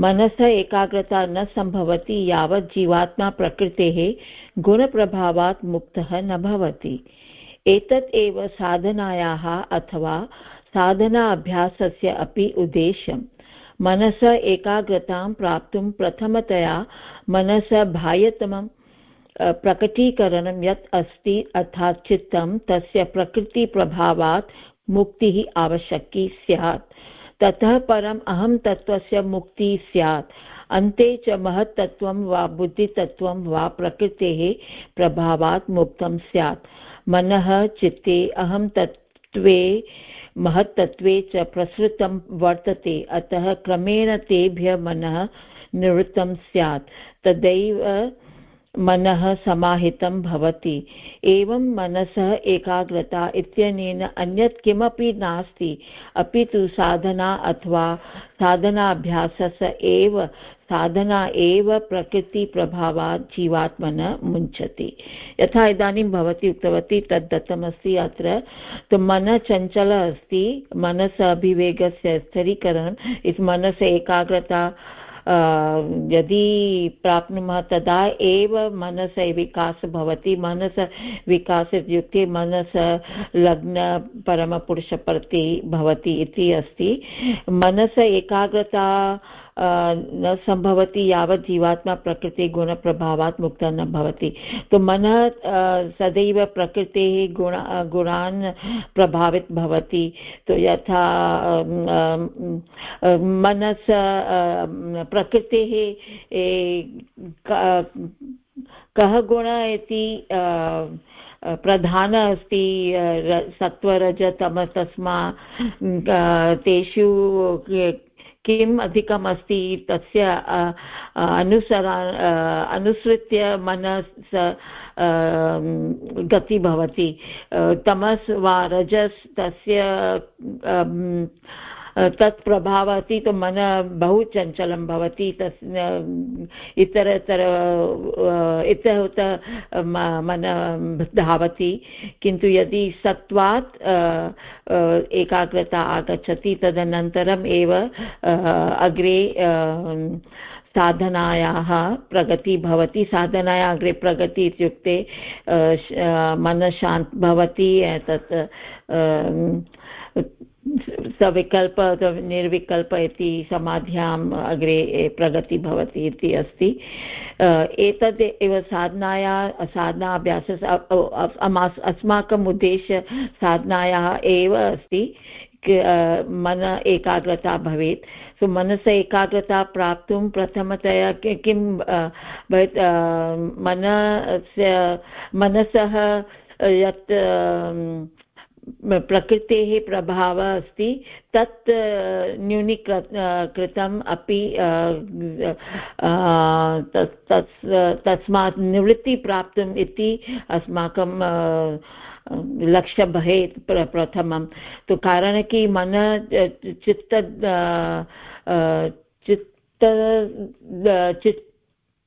मनसः एकाग्रता न सम्भवति यावत् जीवात्मा प्रकृतेः गुणप्रभावात् मुक्तः न भवति। एतत् एव साधनायाः अथवा साधना अभ्यासस्य अपि उद्देश्यम्। मनसः एकाग्रतां प्राप्तुं प्रथमतया मनसः बाह्यतमं प्रकटीकरणं यत् अस्ति अर्थात् चित्तं तस्य प्रकृतिप्रभावात् मुक्तिः आवश्यकी स्यात्। ततः परम् अहं तत्त्वस्य मुक्तिः स्यात्। अन्ते च महत्तत्त्वं वा बुद्धितत्त्वं वा प्रकृतेः प्रभावात् मुक्तं स्यात्। मनः, चित्ते, अहं तत्त्वे महत्तत्वे च प्रसृतं वर्तते, अतः क्रमेण तेभ्यः मनः निवृत्तं स्यात्। तदैव मनः समाहितं भवति। एवं मनसः एकाग्रता इत्यनेन अन्यत् किमपि नास्ति। अपि तु साधना अथवा साधनाभ्यासस्य एव, साधना एव प्रकृतिप्रभावात् जीवात्मनः मुञ्चति। यथा इदानीं भवती उक्तवती तद् दत्तमस्ति अत्र। तु मनः चञ्चल अस्ति, मनसः अभिवेगस्य स्थरीकरणम् इति मनसः एकाग्रता यदि प्राप्नुमः तदा एव मनस विकासः भवति, मनस विकास इत्युक्ते मनस लग्न परमपुरुषप्रति भवति इति अस्ति। मनस एकाग्रता न सम्भवति यावत् जीवात्मा प्रकृतिगुणप्रभावात् मुक्तः न भवति। तु मनः सदैव प्रकृतेः गुण गुणान् प्रभावित भवति। तु यथा मनस प्रकृतेः कः गुणः इति प्रधान अस्ति सत्त्वरजतम तस्मा तेषु किम् अधिकम् अस्ति? तस्य अनुसरा अनुसृत्य मनस् गति भवति। तमस् वा रजस् तस्य तत् प्रभावः अस्ति तु मन बहु चञ्चलं भवति, तस् इतरतर इतः उत मन धावति। किन्तु यदि सत्त्वात् एकाग्रता आगच्छति, तदनन्तरम् एव अग्रे साधनायाः प्रगति भवति। साधनाया अग्रे प्रगति इत्युक्ते मनः भवति तत् सविकल्प, निर्विकल्प इति समाध्याम् अग्रे प्रगति भवति इति अस्ति। एतद् एव साधनाया साधनाभ्यासस्य अस्माकम् उद्देश्य साधनायाः एव अस्ति। मन एकाग्रता भवेत्। सो, मनस एकाग्रता प्राप्तुं प्रथमतया किं मनस्य, मनसः यत् प्रकृतेः प्रभावः अस्ति। तत् न्यूनीकृ कृतम् अपि तस्मात् निवृत्ति प्राप्तुम् इति अस्माकं लक्ष्य भवेत् प्रथमं तु कारण कि मन, चित्त चित्त चित्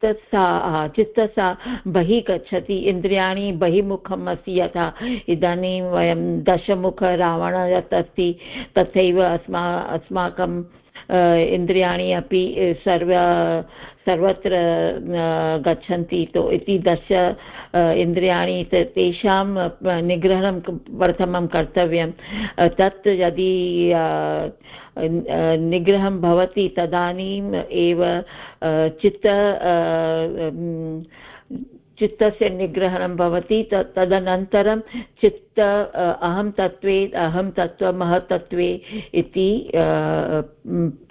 चित्तसा चित्तसा बहिः गच्छति इन्द्रियाणि बहिर्मुखम् अस्ति यथा। इदानीं वयं दशमुख रावण यत् अस्ति तथैव अस्मा अस्माकं इन्द्रियाणि अपि सर्व, सर्वत्र गच्छन्ति। तो इति दश इन्द्रियाणि तेषां निग्रहणं प्रथमं कर्तव्यं तत् यदि निग्रहं भवति, तदानीम् एव चित्त चित्तस्य निग्रहणं भवति तदनन्तरं चित्त अहं तत्त्वे, अहं तत्त्व महत्तत्त्वे इति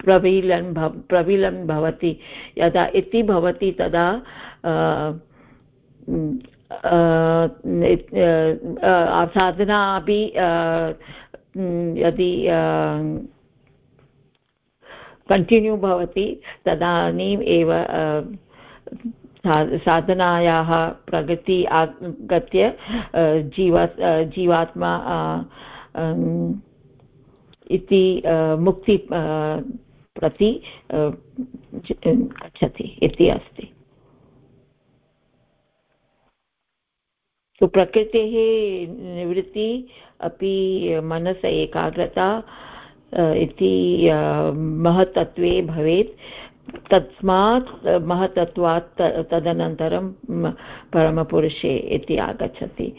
प्रविलन् भव, प्रविलन् भवति। यदा इति भवति तदा साधना अपि यदि कण्टिन्यू भवति, तदानीम् एव साधनायाः प्रगति आगत्य जीवा जीवात्मा इति मुक्ति प्रति गच्छति इति अस्ति। प्रकृतेः निवृत्ति अपि मनस एकाग्रता इति महत्तत्वे भवेत्। तस्मात् महतत्वात् तदनन्तरं परमपुरुषे इति आगच्छति।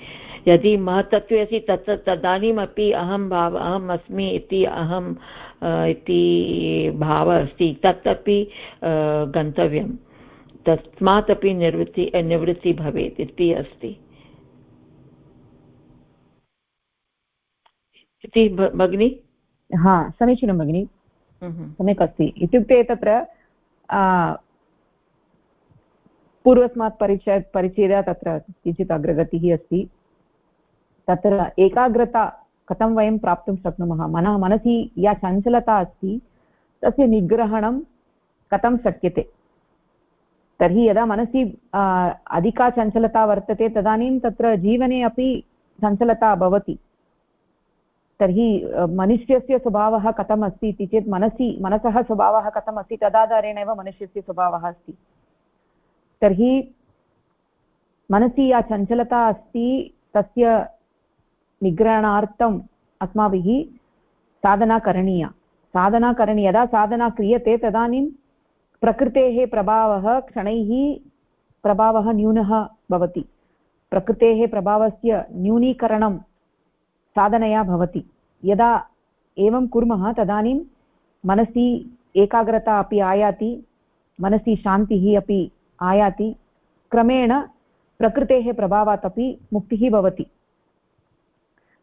यदि महत्तत्वे अस्ति तत् तदानीमपि अहं भाव अहम् अस्मि इति अहम् इति भावः अस्ति तत् अपि गन्तव्यं। तस्मात् अपि निवृत्ति निवृत्तिः भवेत् इति अस्ति। इति भगिनि? हा समीचीनं भगिनि। सम्यक् अस्ति। इत्युक्ते तत्र पूर्वस्मात् परिचय परिचय तत्र किञ्चित् अग्रगतिः अस्ति। तत्र एकाग्रता कथं वयं प्राप्तुं शक्नुमः? मनः, मनसि या चञ्चलता अस्ति, तस्य निग्रहणं कथं शक्यते? तर्हि यदा मनसि अधिका चञ्चलता वर्तते, तदानीं तत्र जीवने अपि चञ्चलता भवति। तर्हि मनुष्यस्य स्वभावः कथम् अस्ति इति चेत् मनसि, मनसः स्वभावः कथम् अस्ति तदाधारेण एव मनुष्यस्य स्वभावः अस्ति। तर्हि, मनसि या चञ्चलता अस्ति, तस्य निग्रहणार्थम् अस्माभिः साधना करणीया। साधना करणीया। यदा साधना क्रियते, तदानीं प्रकृतेः प्रभावः क्षणैः प्रभावः न्यूनः भवति। प्रकृतेः प्रभावस्य न्यूनीकरणं साधनया भवति। यदा एवं कुर्मः तदानीं मनसि एकाग्रता अपि आयाति, मनसि शान्तिः अपि आयाति, क्रमेण प्रकृतेः प्रभावात् अपि मुक्तिः भवति।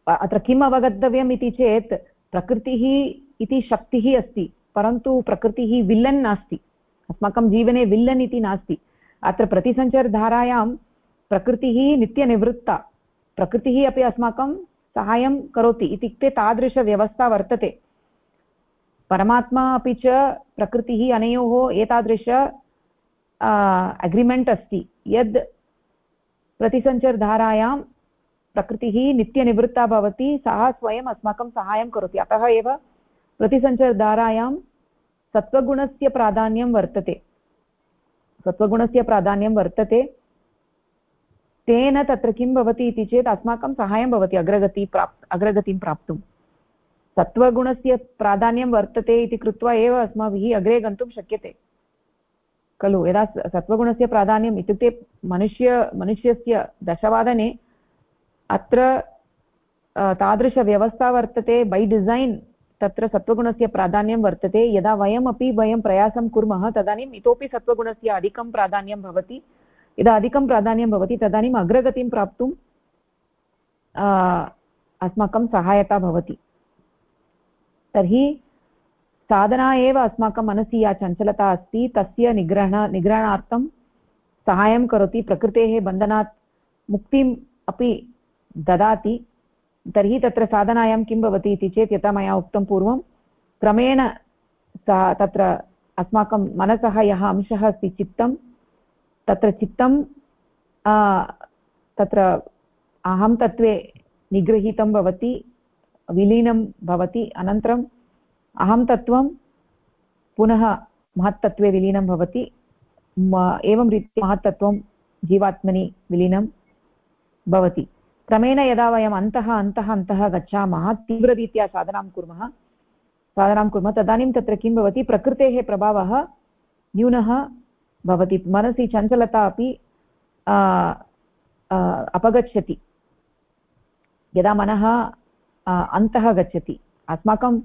अत्र किम् अवगन्तव्यम् इति चेत् प्रकृतिः इति शक्तिः अस्ति, परन्तु प्रकृतिः विल्लन् नास्ति। अस्माकं जीवने विल्लन् इति नास्ति। अत्र प्रतिसञ्चारधारायां प्रकृतिः नित्यनिवृत्ता। प्रकृतिः अपि अस्माकं सहायं करोति इत्युक्ते तादृशव्यवस्था वर्तते। परमात्मा अपि च प्रकृतिः अनयोः एतादृश अग्रिमेण्ट् अस्ति। यद् प्रतिसञ्चरधारायां प्रकृतिः नित्यनिवृत्ता भवति, सः स्वयम् अस्माकं सहायं करोति। अतः एव प्रतिसञ्चारधारायां सत्त्वगुणस्य प्राधान्यं वर्तते। सत्त्वगुणस्य प्राधान्यं वर्तते। तेन तत्र किं भवति इति चेत् अस्माकं सहायं भवति अग्रगति प्राप्, अग्रगतिं प्राप्तुं। सत्त्वगुणस्य प्राधान्यं वर्तते इति कृत्वा एव अस्माभिः अग्रे गन्तुं शक्यते। खलु, यदा सत्त्वगुणस्य प्राधान्यम् इत्युक्ते मनुष्य, मनुष्यस्य दशवादने अत्र तादृशव्यवस्था वर्तते, बै डिसैन् तत्र सत्त्वगुणस्य प्राधान्यं वर्तते। यदा वयमपि वयं प्रयासं कुर्मः, तदानीम् इतोपि सत्त्वगुणस्य अधिकं प्राधान्यं भवति। यदा अधिकं प्राधान्यं भवति तदानीम् अग्रगतिं प्राप्तुं अस्माकं सहायता भवति। तर्हि साधना एव अस्माकं मनसि या चञ्चलता अस्ति, तस्य निग्रहण, निग्रहणार्थं सहायं करोति, प्रकृतेः बन्धनात् मुक्तिम् अपि ददाति। तर्हि तत्र साधनायां किं भवति इति चेत् यथा मया उक्तं पूर्वं, क्रमेण सा, तत्र अस्माकं मनसः यः अंशः अस्ति चित्तं तत्र चित्तं तत्र अहं तत्त्वे निगृहीतं भवति, विलीनं भवति, अनन्तरम् अहं तत्त्वं पुनः महत्तत्त्वे विलीनं भवति एवं रीत्या महत्तत्त्वं जीवात्मनि विलीनं भवति। क्रमेण यदा वयम् अन्तः अन्तः अन्तः गच्छामः, तीव्ररीत्या साधनां कुर्मः साधनां कुर्मः, तदानीं तत्र किं भवति, प्रकृतेः प्रभावः न्यूनः भवति मनसि चञ्चलता अपि अपगच्छति। यदा मनः अन्तः गच्छति, अस्माकं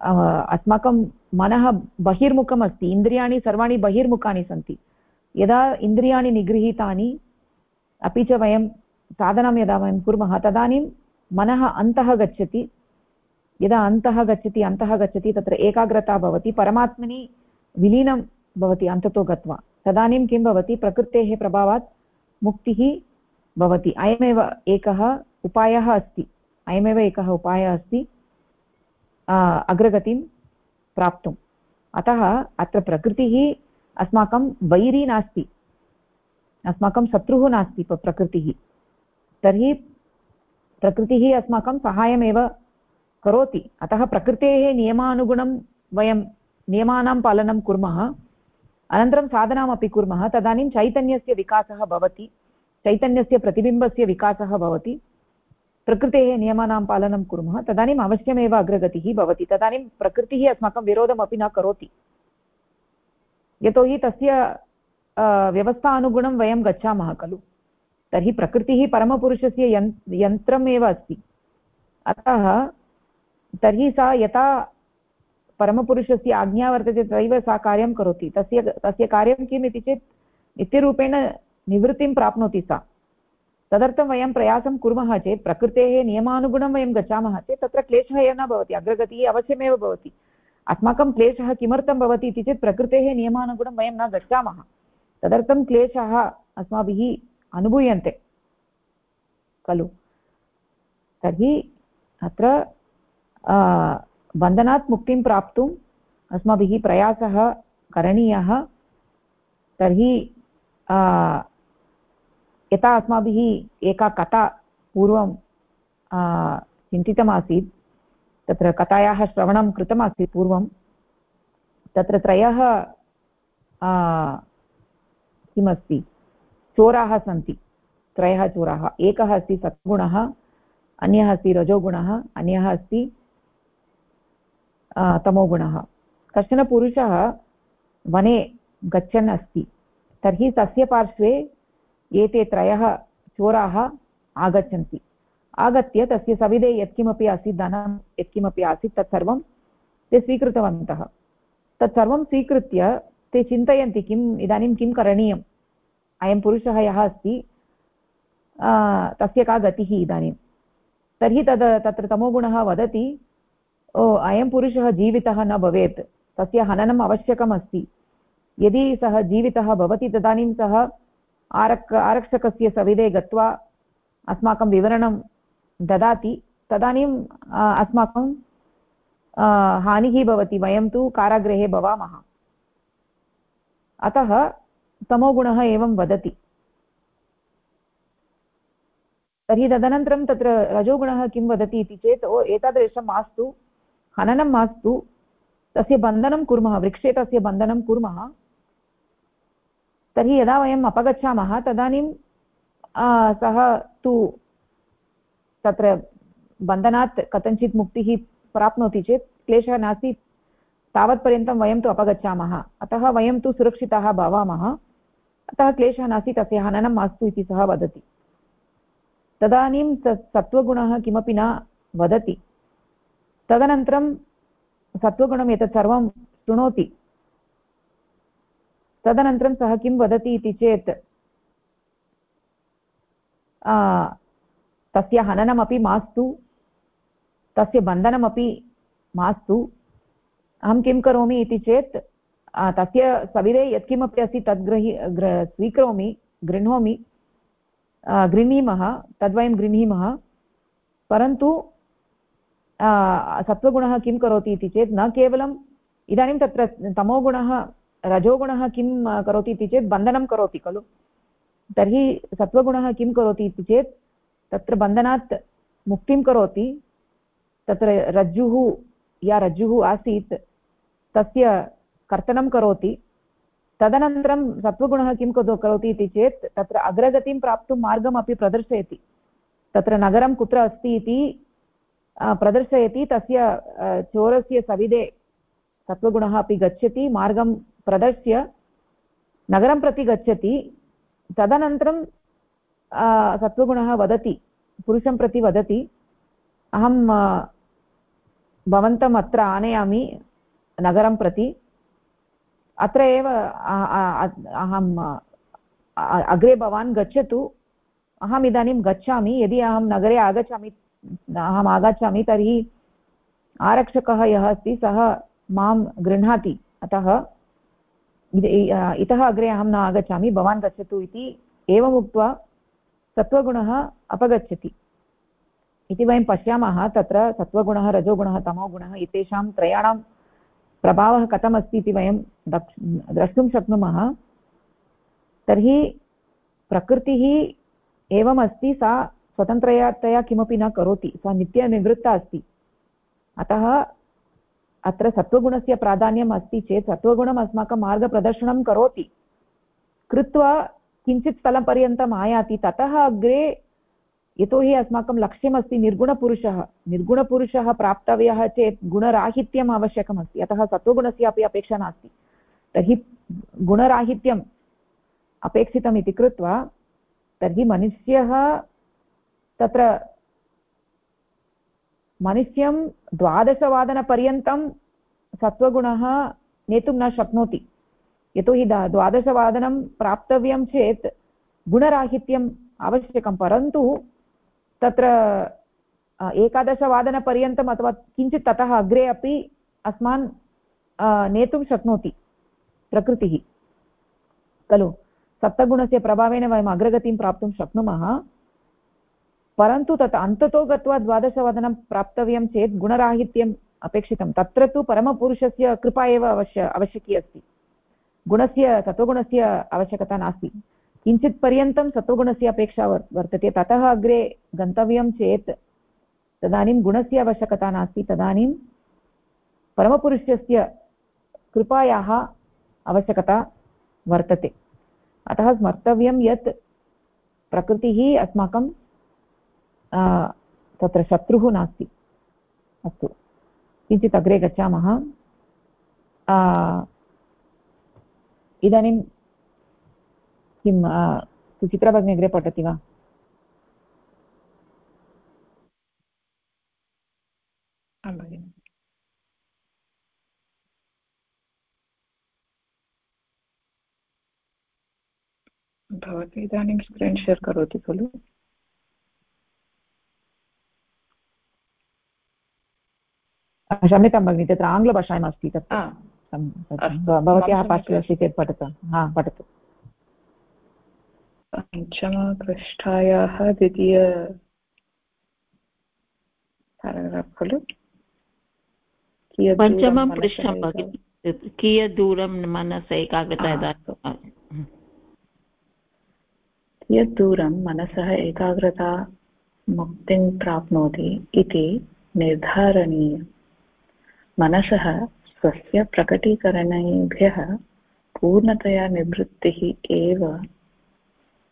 अस्माकं मनः बहिर्मुखम् अस्ति इन्द्रियाणि सर्वाणि बहिर्मुखानि सन्ति। यदा इन्द्रियाणि निगृहीतानि, अपि च वयं साधनं यदा वयं कुर्मः, तदानीं मनः अन्तः गच्छति। यदा अन्तः गच्छति अन्तः गच्छति, तत्र एकाग्रता भवति। परमात्मनि विलीनं भवति, अन्ततो गत्वा। तदानीं किं भवति? प्रकृतेः प्रभावात् मुक्तिः भवति। अयमेव एकः उपायः अस्ति। अयमेव एकः उपायः अस्ति अग्रगतिं प्राप्तुम्। अतः अत्र प्रकृतिः अस्माकं वैरी नास्ति। अस्माकं शत्रुः नास्ति प्रकृतिः। तर्हि प्रकृतिः अस्माकं सहायमेव करोति। अतः प्रकृतेः नियमानुगुणं वयं नियमानां पालनं कुर्मः। अनन्तरं साधनामपि कुर्मः। तदानीं चैतन्यस्य विकासः भवति। चैतन्यस्य प्रतिबिम्बस्य विकासः भवति। प्रकृतेः नियमानां पालनं कुर्मः। तदानीम् अवश्यमेव अग्रगतिः भवति। तदानीं प्रकृतिः अस्माकं विरोधमपि न करोति। यतोहि तस्य व्यवस्थानुगुणं वयं गच्छामः खलु। तर्हि प्रकृतिः परमपुरुषस्य यन्, यन्त्रमेव अस्ति। अतः तर्हि सा यथा परमपुरुषस्य आज्ञा वर्तते, तथैव सा कार्यं करोति। तस्य तस्य कार्यं किम् इति चेत्, नित्यरूपेण निवृत्तिं प्राप्नोति सा। तदर्थं वयं प्रयासं कुर्मः चेत्, प्रकृतेः नियमानुगुणं वयं गच्छामः चेत्, तत्र क्लेशः एव न भवति, अग्रगतिः अवश्यमेव भवति। अस्माकं क्लेशः किमर्थं भवति इति चेत्, प्रकृतेः नियमानुगुणं वयं न गच्छामः। तदर्थं क्लेशः अस्माभिः अनुभूयन्ते। खलु? तर्हि अत्र बन्धनात् मुक्तिं प्राप्तुम् अस्माभिः प्रयासः करणीयः। तर्हि यथा अस्माभिः एका कथा पूर्वं चिन्तितमासीत्, तत्र कथायाः श्रवणं कृतमासीत् पूर्वं, तत्र त्रयः किमस्ति? चोराः सन्ति। त्रयः चोराः। एकः अस्ति सत्गुणः अन्यः अस्ति रजोगुणः, अन्यः अस्ति तमोगुणः कश्चन पुरुषः वने गच्छन् अस्ति। तर्हि तस्य पार्श्वे एते त्रयः चोराः आगच्छन्ति। आगत्य तस्य सविधे यत्किमपि आसीत्, धनं यत्किमपि आसीत् तत्सर्वं ते स्वीकृतवन्तः। तत्सर्वं स्वीकृत्य ते चिन्तयन्ति किम्, इदानीं किं करणीयम्। अयं पुरुषः यः अस्ति तस्य का गतिः इदानीं? तर्हि तद्, तत्र तमोगुणः वदति ओ, अयं पुरुषः जीवितः न भवेत्। तस्य हननम् आवश्यकम् अस्ति यदि सः जीवितः भवति, तदानीं सः आरक् आरक्षकस्य सविधे गत्वा अस्माकं विवरणं ददाति। तदानीम् अस्माकं हानिः भवति। वयं तु कारागृहे भवामः। अतः तमोगुणः एवं वदति। तर्हि तदनन्तरं तत्र रजोगुणः किं वदति इति चेत्, ओ, एतादृशं मास्तु। हननं मास्तु, तस्य बन्धनं कुर्मः वृक्षे तस्य बन्धनं कुर्मः। तर्हि यदा वयम् अपगच्छामः, तदानीं सः तु तत्र बन्धनात् कथञ्चित् मुक्तिः प्राप्नोति चेत् क्लेशः नास्ति, तावत्पर्यन्तं वयं तु अपगच्छामः। अतः वयं तु सुरक्षिताः भवामः। अतः क्लेशः नास्ति, तस्य हननं मास्तु इति सः वदति। तदानीं सत्त्वगुणः किमपि न वदति। तदनन्तरं सत्त्वगुणं एतत् सर्वं शृणोति। तदनन्तरं सः किं वदति इति चेत् तस्य हननमपि मास्तु, तस्य बन्धनमपि मास्तु। अहं किं करोमि इति चेत् तस्य सविधे यत्किमपि अस्ति तद् ग्रहि स्वीकरोमि, गृह्णोमि गृह्णीमः, तद्वयं गृह्णीमः, परन्तु सत्त्वगुणः किं करोति इति चेत् न केवलम् इदानीं तत्र तमोगुणः, रजोगुणः किं करोति इति चेत् बन्धनं करोति खलु। तर्हि सत्त्वगुणः किं करोति इति चेत् तत्र बन्धनात् मुक्तिं करोति। तत्र रज्जुः, या रज्जुः आसीत्, तस्य कर्तनं करोति। तदनन्तरं सत्त्वगुणः किं करोति इति चेत् तत्र अग्रगतिं प्राप्तुं मार्गमपि प्रदर्शयति। तत्र नगरं कुत्र अस्ति इति प्रदर्शयति, तस्य चोरस्य सविधे सत्त्वगुणः अपि गच्छति, मार्गं प्रदर्श्य नगरं प्रति गच्छति, तदनन्तरं सत्त्वगुणः वदति, पुरुषं प्रति वदति, अहं भवन्तम् अत्र आनयामि नगरं प्रति, अत्र एव अहम् अग्रे भवान् गच्छतु अहम् इदानीं गच्छामि, यदि अहं नगरे आगच्छामि अहम् आगच्छामि तर्हि आरक्षकः यः अस्ति, सः माँ गृह्णाति। अतः इतः अग्रे अहं न आगच्छामि, भवान् गच्छतु इति एवम् उक्त्वा सत्त्वगुणः अपगच्छति। इति वयं पश्यामः, तत्र सत्त्वगुणः, रजोगुणः, तमोगुणः, एतेषां त्रयाणां प्रभावः कथमस्ति इति वयं द्रष्टुं शक्नुमः। तर्हि प्रकृतिः एवमस्ति, सा स्वतन्त्रतया किमपि न करोति, सा नित्यनिवृत्ता अस्ति। अतः अत्र सत्त्वगुणस्य प्राधान्यम् अस्ति चेत् सत्त्वगुणम् अस्माकं मार्गप्रदर्शनं करोति। कृत्वा किञ्चित् स्थलपर्यन्तम् आयाति, ततः अग्रे यतोहि अस्माकं लक्ष्यमस्ति निर्गुणपुरुषः। निर्गुणपुरुषः प्राप्तव्यः चेत् गुणराहित्यम् आवश्यकमस्ति, अतः सत्त्वगुणस्य अपि अपेक्षा नास्ति। तर्हि गुणराहित्यम् अपेक्षितम् इति कृत्वा तर्हि मनुष्यः तत्र मनुष्यं द्वादशवादनपर्यन्तं सत्त्वगुणः नेतुं न शक्नोति। यतोहि द्वादशवादनं प्राप्तव्यं चेत् गुणराहित्यम् आवश्यकं, परन्तु तत्र एकादशवादनपर्यन्तम् अथवा किञ्चित् ततः अग्रे अपि अस्मान् नेतुं शक्नोति प्रकृतिः। खलु? सप्तगुणस्य प्रभावेन वयम् अग्रगतिं प्राप्तुं शक्नुमः। परन्तु तत् अन्ततो गत्वा द्वादशवदनं प्राप्तव्यं चेत् गुणराहित्यम् अपेक्षितं। तत्र तु परमपुरुषस्य कृपा एव अवश्य आवश्यकी अस्ति। गुणस्य सत्त्वगुणस्य आवश्यकता नास्ति। किञ्चित् पर्यन्तं सत्त्वगुणस्य अपेक्षा वर्तते। ततः अग्रे गन्तव्यं चेत् तदानीं गुणस्य आवश्यकता नास्ति। तदानीं परमपुरुषस्य कृपायाः आवश्यकता वर्तते। अतः स्मर्तव्यं यत् प्रकृतिः अस्माकं तत्र शत्रुः नास्ति। अस्तु। किञ्चित् अग्रे गच्छामः। इदानीं किं सुचित्राभगिनी अग्रे पठति वा? भवती इदानीं स्क्रीन् शेर् करोति खलु? क्षम्यतां भगिनि तत्र आङ्ग्लभाषायाम् अस्ति तत् भवत्याः पार्श्वे अस्ति चेत् पठतु हा पठतु पञ्चमपृष्ठायाः द्वितीय पेराग्राफ् खलु पञ्चमं पृष्ठं भगिनि कियत् दूरं मनस एकाग्रता कियत् दूरं मनसः एकाग्रता मुक्तिं प्राप्नोति इति निर्धारणीयम् मनसः स्वस्य प्रकटीकरणेभ्यः पूर्णतया निवृत्तिः एव।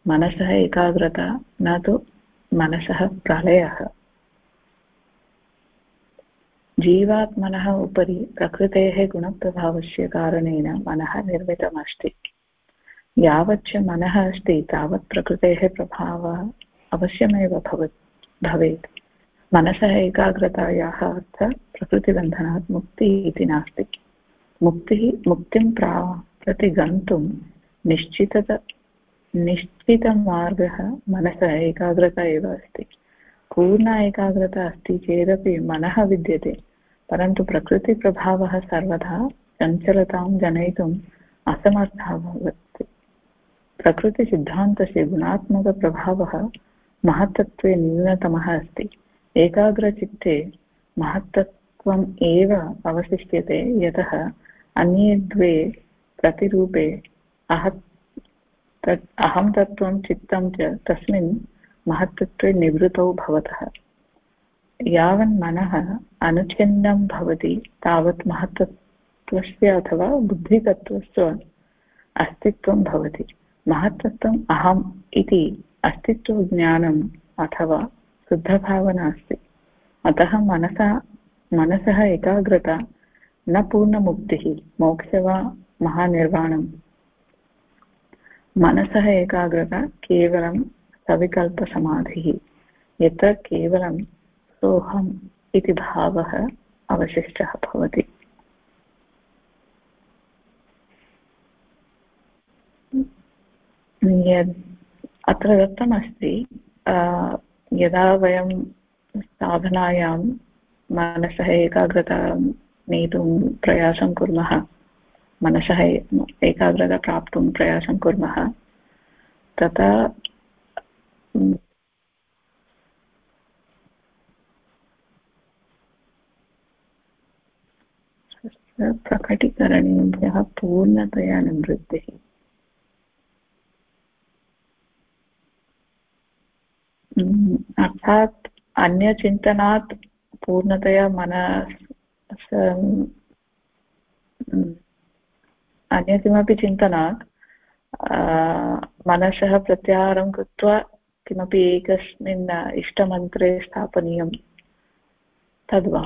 मनसः एकाग्रता न तु मनसः प्रलयः। जीवात्मनः उपरि प्रकृतेः गुणप्रभावस्य कारणेन मनः निर्मितमस्ति। यावच्च मनः अस्ति, तावत् प्रकृतेः प्रभावः अवश्यमेव भवत् मनसः एकाग्रतायाः अर्थः प्रकृतिबन्धनात् मुक्तिः इति नास्ति। मुक्तिः, मुक्तिं प्रा प्रति गन्तुं निश्चितत, निश्चितमार्गः मनसः एकाग्रता एव अस्ति। पूर्णा एकाग्रता अस्ति चेदपि मनः विद्यते, परन्तु प्रकृतिप्रभावः सर्वदा चञ्चलतां जनयितुम् असमर्थः भवति। प्रकृतिसिद्धान्तस्य गुणात्मकप्रभावः महत्तत्वे न्यूनतमः अस्ति। एकाग्रचित्ते महत्तत्वम् एव अवशिष्यते यतः अन्ये द्वे प्रतिरूपे अह तत् अहं तत्त्वं, चित्तं च तस्मिन् महत्तत्वे निवृतौ भवतः। यावन्मनः अनुच्छिन्नं भवति, तावत् महत्तत्वस्य अथवा बुद्धितत्त्वस्य अस्तित्वं भवति। महत्तत्वम् अहम् इति अस्तित्वज्ञानम् अथवा शुद्धभावना अस्ति अतः मनसा, मनसः एकाग्रता न पूर्णमुक्तिः, मोक्ष वा महानिर्वाणम्। मनसः एकाग्रता केवलं सविकल्पसमाधिः, यत्र केवलं सोऽहम् इति भावः अवशिष्टः भवति। यद् अत्र दत्तमस्ति यदा वयं साधनायां मनसः एकाग्रतां नेतुं प्रयासं कुर्मः, मनसः एकाग्रता प्राप्तुं प्रयासं कुर्मः, तदा प्रकटीकरणेभ्यः पूर्णतया निवृत्तिः। अर्थात् अन्यचिन्तनात् पूर्णतया मनस् अन्य किमपि चिन्तनात् मनसः प्रत्याहारं कृत्वा किमपि एकस्मिन् इष्टमन्त्रे स्थापनीयं तद्वा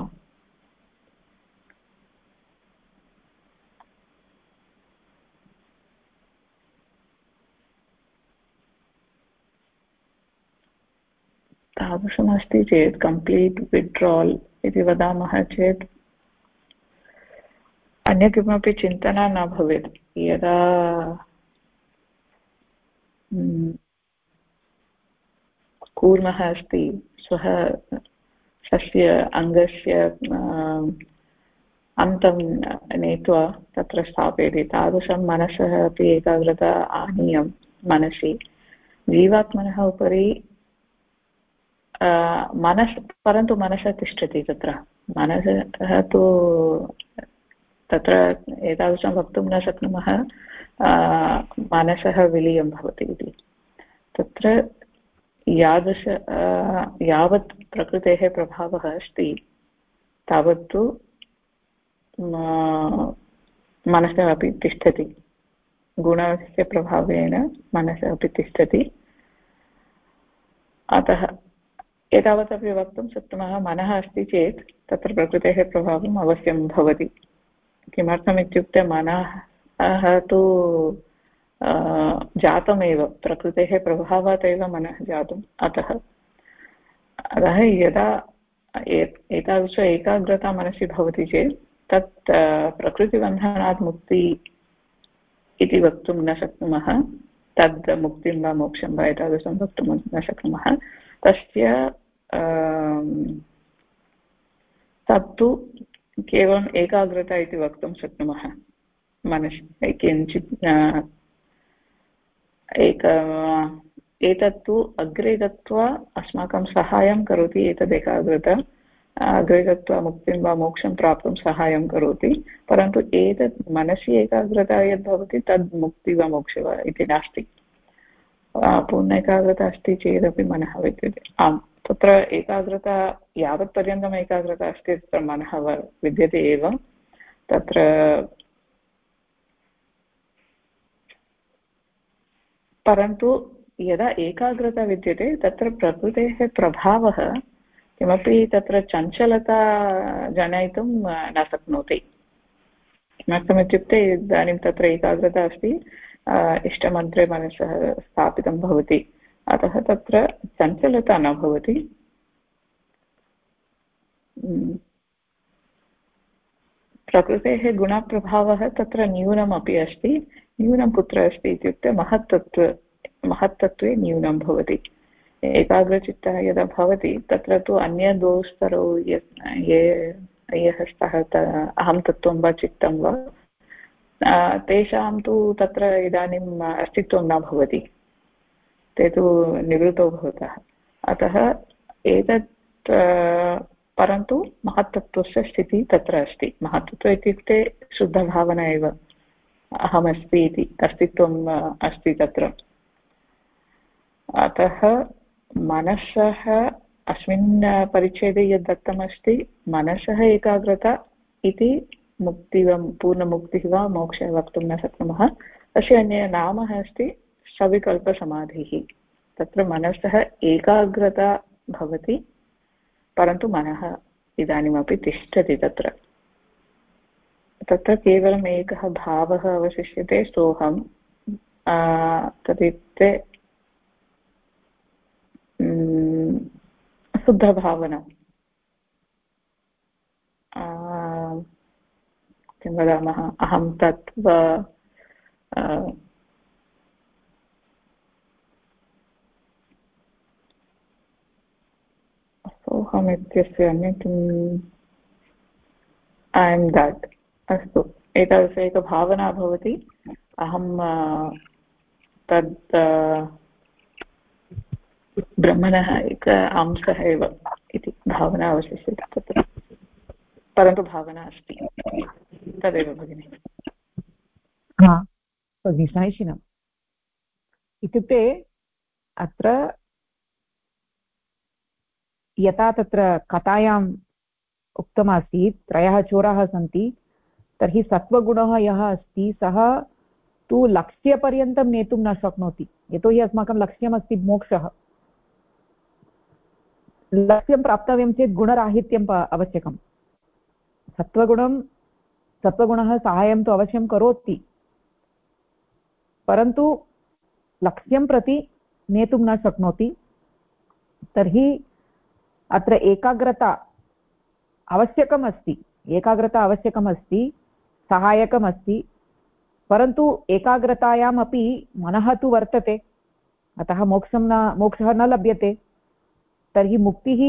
तादृशमस्ति चेत् कम्प्लीट् विड्राल् इति वदामः चेत् अन्य किमपि चिन्तना न भवेत्। यदा कूर्मः अस्ति, स्वः स्वस्य अङ्गस्य अन्तं नीत्वा तत्र स्थापयति। तादृशं मनसः अपि एकाग्रता आनीय मनसि। जीवात्मनः उपरि मनस्, परन्तु मनसः तिष्ठति तत्र। मनसः तु तत्र एतादृशं वक्तुं न शक्नुमः। मनसः विलीयं भवति इति। तत्र यादृश यावत् प्रकृतेः प्रभावः अस्ति, तावत्तु मनसः अपि तिष्ठति। गुणस्य प्रभावेन मनसः अपि तिष्ठति। अतः एतावदपि वक्तुं शक्नुमः मनः अस्ति चेत् तत्र प्रकृतेः प्रभावम् अवश्यं भवति। किमर्थमित्युक्ते मनः तु जातमेव, प्रकृतेः प्रभावात् एव मनः जातम् अतः। अतः यदा एतादृश एकाग्रता मनसि भवति चेत् तत् प्रकृतिबन्धनात् मुक्ति इति वक्तुं न शक्नुमः। तद् मुक्तिं वा मोक्षं वा एतादृशं वक्तुं न शक्नुमः। तस्य तत्तु केवलम् एकाग्रता इति वक्तुं शक्नुमः मनसि, किञ्चित् एक, एतत्तु अग्रे गत्वा अस्माकं सहायं करोति एतद् एकाग्रता अग्रे गत्वा मुक्तिं वा मोक्षं प्राप्तुं सहायं करोति, परन्तु एतत् मनसि एकाग्रता यद् भवति, तद् मुक्ति वा मोक्ष वा इति नास्ति। पूर्ण एकाग्रता अस्ति चेदपि मनः विद्यते। आम्। तत्र एकाग्रता यावत्पर्यन्तम् एकाग्रता अस्ति, तत्र मनः विद्यते एव। तत्र परन्तु यदा एकाग्रता विद्यते, तत्र प्रकृतेः प्रभावः किमपि तत्र चञ्चलता जनयितुं न शक्नोति। किमर्थमित्युक्ते इदानीं तत्र एकाग्रता अस्ति इष्टमन्त्रे मनसः स्थापितं भवति। अतः तत्र चञ्चलता न भवति। प्रकृतेः गुणप्रभावः तत्र न्यूनमपि अस्ति। न्यूनं कुत्र अस्ति इत्युक्ते महत्तत्व, महत्तत्वे न्यूनं भवति। एकाग्रचित्तः यदा भवति, तत्र तु अन्यद्वौ स्तरौ ये, यः स्तः अहं तत्त्वं वा चित्तं वा तेषां तु तत्र इदानीम् अस्तित्वं न भवति। ते तु निवृत्तौ भवतः। अतः एतत् परन्तु महत्तत्त्वस्य स्थितिः तत्र अस्ति। महत्तत्व इत्युक्ते शुद्धभावना एव अहमस्ति इति, अस्तित्वम् अस्ति तत्र। अतः मनसः अस्मिन् परिच्छेदे यद् दत्तमस्ति, मनसः एकाग्रता इति मुक्ति वा पूर्णमुक्तिः वा मोक्षः वक्तुं न शक्नुमः। तस्य अन्य नाम अस्ति सविकल्पसमाधिः। तत्र मनसः एकाग्रता भवति, परन्तु मनः इदानीमपि तिष्ठति तत्र। तत्र केवलम् एकः भावः अवशिष्यते, सोऽहं तदित्युक्ते शुद्धभावना। किं वदामः? अहं तत्त्व सोऽहम् इत्यस्य अन्यत् ऐ एम् दट् अस्तु। एतादृश एकभावना भवति। अहं तद् ब्रह्मणः एक अंशः एव इति भावना अवशिष्यते तत्र। परन्तु भावना अस्ति। तदेव भगिनि। भगिनि समीचीनम् इत्युक्ते अत्र यथा तत्र कथायाम् उक्तमासीत्, त्रयः चोराः सन्ति, तर्हि सत्त्वगुणः यः अस्ति, सः तु लक्ष्यपर्यन्तं नेतुं न शक्नोति। यतोहि अस्माकं लक्ष्यमस्ति मोक्षः। लक्ष्यं प्राप्तव्यं चेत् गुणराहित्यम् आवश्यकं सत्त्वगुणं सत्त्वगुणः साहाय्यं तु अवश्यं करोति। परन्तु लक्ष्यं प्रति नेतुं न शक्नोति। तर्हि अत्र एकाग्रता आवश्यकम् एकाग्रता आवश्यकम् अस्ति सहायकम् अस्ति परन्तु एकाग्रतायाम् अपि मनः तु वर्तते, अतः मोक्षं न, मोक्षः न लभ्यते, तर्हि मुक्तिः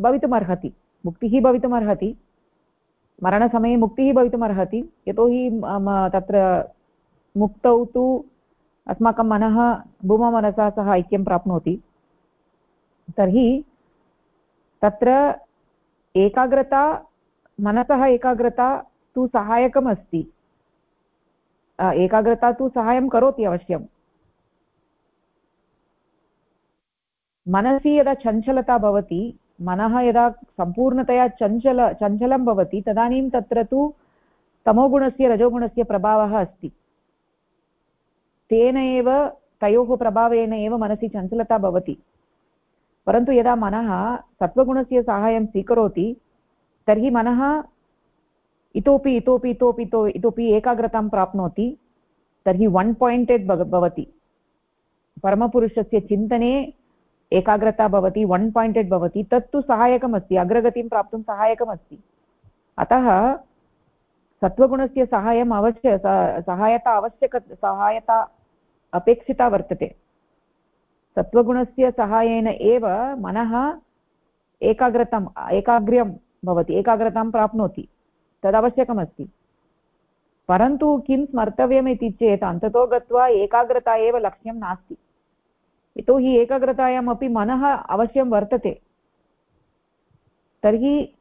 भवितुमर्हति मुक्तिः भवितुमर्हति, मरणसमये मुक्तिः भवितुमर्हति, यतोहि तत्र मुक्तौ तु अस्माकं मनः भूममनसा सह ऐक्यं प्राप्नोति, तर्हि तत्र एकाग्रता, मनसः एकाग्रता तु सहायकम् अस्ति एकाग्रता तु सहायं करोति अवश्यं। मनसि यदा चञ्चलता भवति, मनः यदा सम्पूर्णतया चञ्चल, चञ्चलं भवति, तदानीं तत्र तु तमोगुणस्य, रजोगुणस्य प्रभावः अस्ति। तेन एव, तयोः प्रभावेन एव मनसि चञ्चलता भवति। परन्तु यदा मनः सत्त्वगुणस्य साहाय्यं स्वीकरोति, तर्हि मनः इतोपि इतोपि इतोपि, इतो, इतोपि एकाग्रतां प्राप्नोति, तर्हि वन् पायिण्टेड् भवति। परमपुरुषस्य चिन्तने एकाग्रता भवति वन् पायिण्टेड् भवति, तत्तु सहायकमस्ति, अग्रगतिं प्राप्तुं सहायकमस्ति। अतः सत्त्वगुणस्य सहायम् अवश्य सहायता आवश्यक सहायता अपेक्षिता वर्तते। सत्त्वगुणस्य सहायेन एव मनः एकाग्रताम्, एकाग्र्यं भवति, एकाग्रतां प्राप्नोति, तदवश्यकमस्ति। परन्तु किं स्मर्तव्यम् चेत् अन्ततो गत्वा एकाग्रता एव लक्ष्यं नास्ति। यतोहि एकाग्रतायामपि मनः अवश्यं वर्तते। तर्हि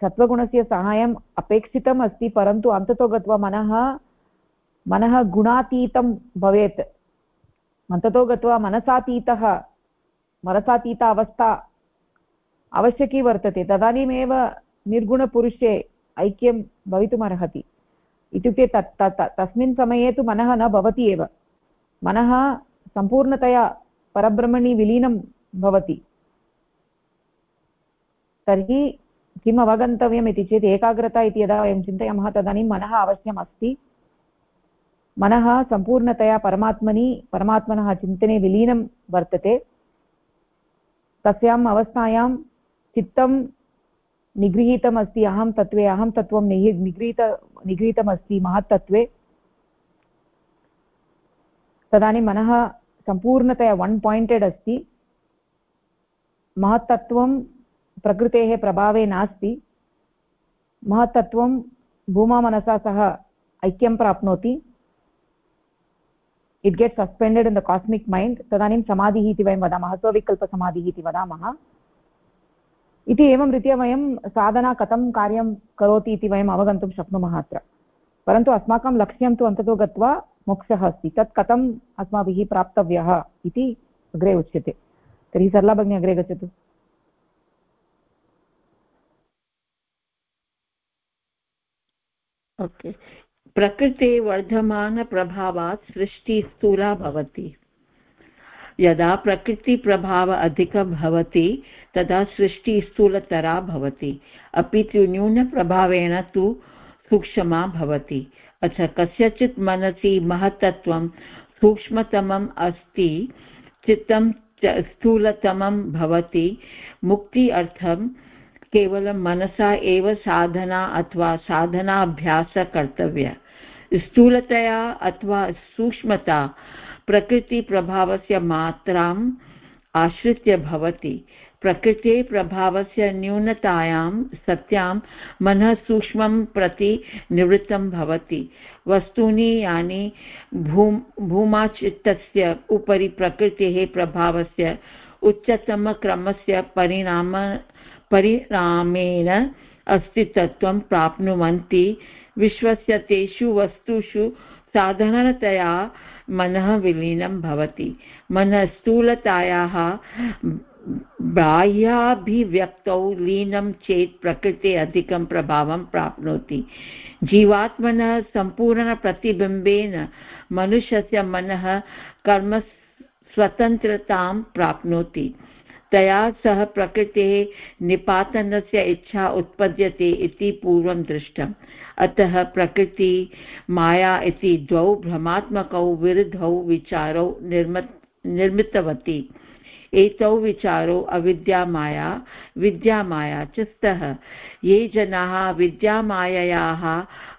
सत्त्वगुणस्य साहाय्यम् अपेक्षितम् अस्ति परन्तु अन्ततो गत्वा मनः मनः गुणातीतं भवेत्। अन्ततो गत्वा मनसातीतः, मनसातीता अवस्था आवश्यकी वर्तते। तदानीमेव निर्गुणपुरुषे ऐक्यं भवितुमर्हति। इत्युक्ते तत् तस्मिन् समये तु मनः न भवति एव। मनः सम्पूर्णतया परब्रह्मणि विलीनं भवति। तर्हि किम् अवगन्तव्यम् इति चेत् एकाग्रता इति यदा वयं चिन्तयामः, तदानीं मनः अवश्यम् अस्ति मनः सम्पूर्णतया परमात्मनि, परमात्मनः चिन्तने विलीनं वर्तते। तस्याम् अवस्थायां चित्तं निगृहीतमस्ति, अहं तत्त्वे, अहं तत्त्वं निगृहीत, निगृहीतमस्ति महत्तत्त्वे। तदानीं मनः सम्पूर्णतया वन् पायिण्टेड् अस्ति। महत्तत्त्वं प्रकृतेः प्रभावे नास्ति। महत्तत्त्वं भूमामनसा सह ऐक्यं प्राप्नोति। It gets suspended in the cosmic mind तदानीं समाधिः इति वयं वदामः स्वविकल्पसमाधिः इति वदामः। इति एवं रीत्या वयं साधना कथं कार्यं करोति इति वयम् अवगन्तुं शक्नुमः अत्र। परन्तु अस्माकं लक्ष्यं तु अन्ततो गत्वा मोक्षः अस्ति। तत् कथम् अस्माभिः प्राप्तव्यः इति अग्रे उच्यते। तर्हि सरला भगिनी अग्रे गच्छतु। ओके प्रकृते वर्धमानप्रभावात् सृष्टिः स्थूला भवति। यदा प्रकृतिप्रभाव अधिकः भवति, तदा सृष्टिः स्थूलतरा भवति। अपि तु न्यूनप्रभावेण तु सूक्ष्मा भवति। अथ कस्यचित् मनसि महत्तत्वं सूक्ष्मतमम् अस्ति, चित्तं स्थूलतमं भवति। मुक्ति अर्थं केवलं मनसा एव साधना अथवा साधनाभ्यासः कर्तव्यः स्थूलतया अथवा सूक्ष्मता प्रकृतिप्रभावस्य मात्राम् आश्रित्य भवति। प्रकृते प्रभावस्य न्यूनतायां, सत्यां मनः सूक्ष्मं प्रति निवृत्तं भवति। वस्तूनि, यानि भू भूमाचित्तस्य उपरि प्रकृतेः प्रभावस्य उच्चतमक्रमस्य परिणाम, परिणामेन अस्तित्वं प्राप्नुवन्ति। विश्वस्य तेषु वस्तुषु साधारणतया मनः विलीनं भवति। मनः स्थूलतायाः बाह्याभिव्यक्तौ लीनं चेत् प्रकृते अधिकं प्रभावं प्राप्नोति। जीवात्मनः सम्पूर्णप्रतिबिम्बेन मनुष्यस्य मनः कर्म स्वतन्त्रतां प्राप्नोति। तया सह प्रकृतेः निपातनस्य इच्छा उत्पद्यते इति पूर्वं दृष्टम्। अतः प्रकृति माया इति द्वौ भ्रमात्मकौ विरुद्धौ विचारौ निर्म निर्मितवती। एतौ विचारौ अविद्यामाया, विद्यामाया च स्तः। ये जनाः विद्यामाययाः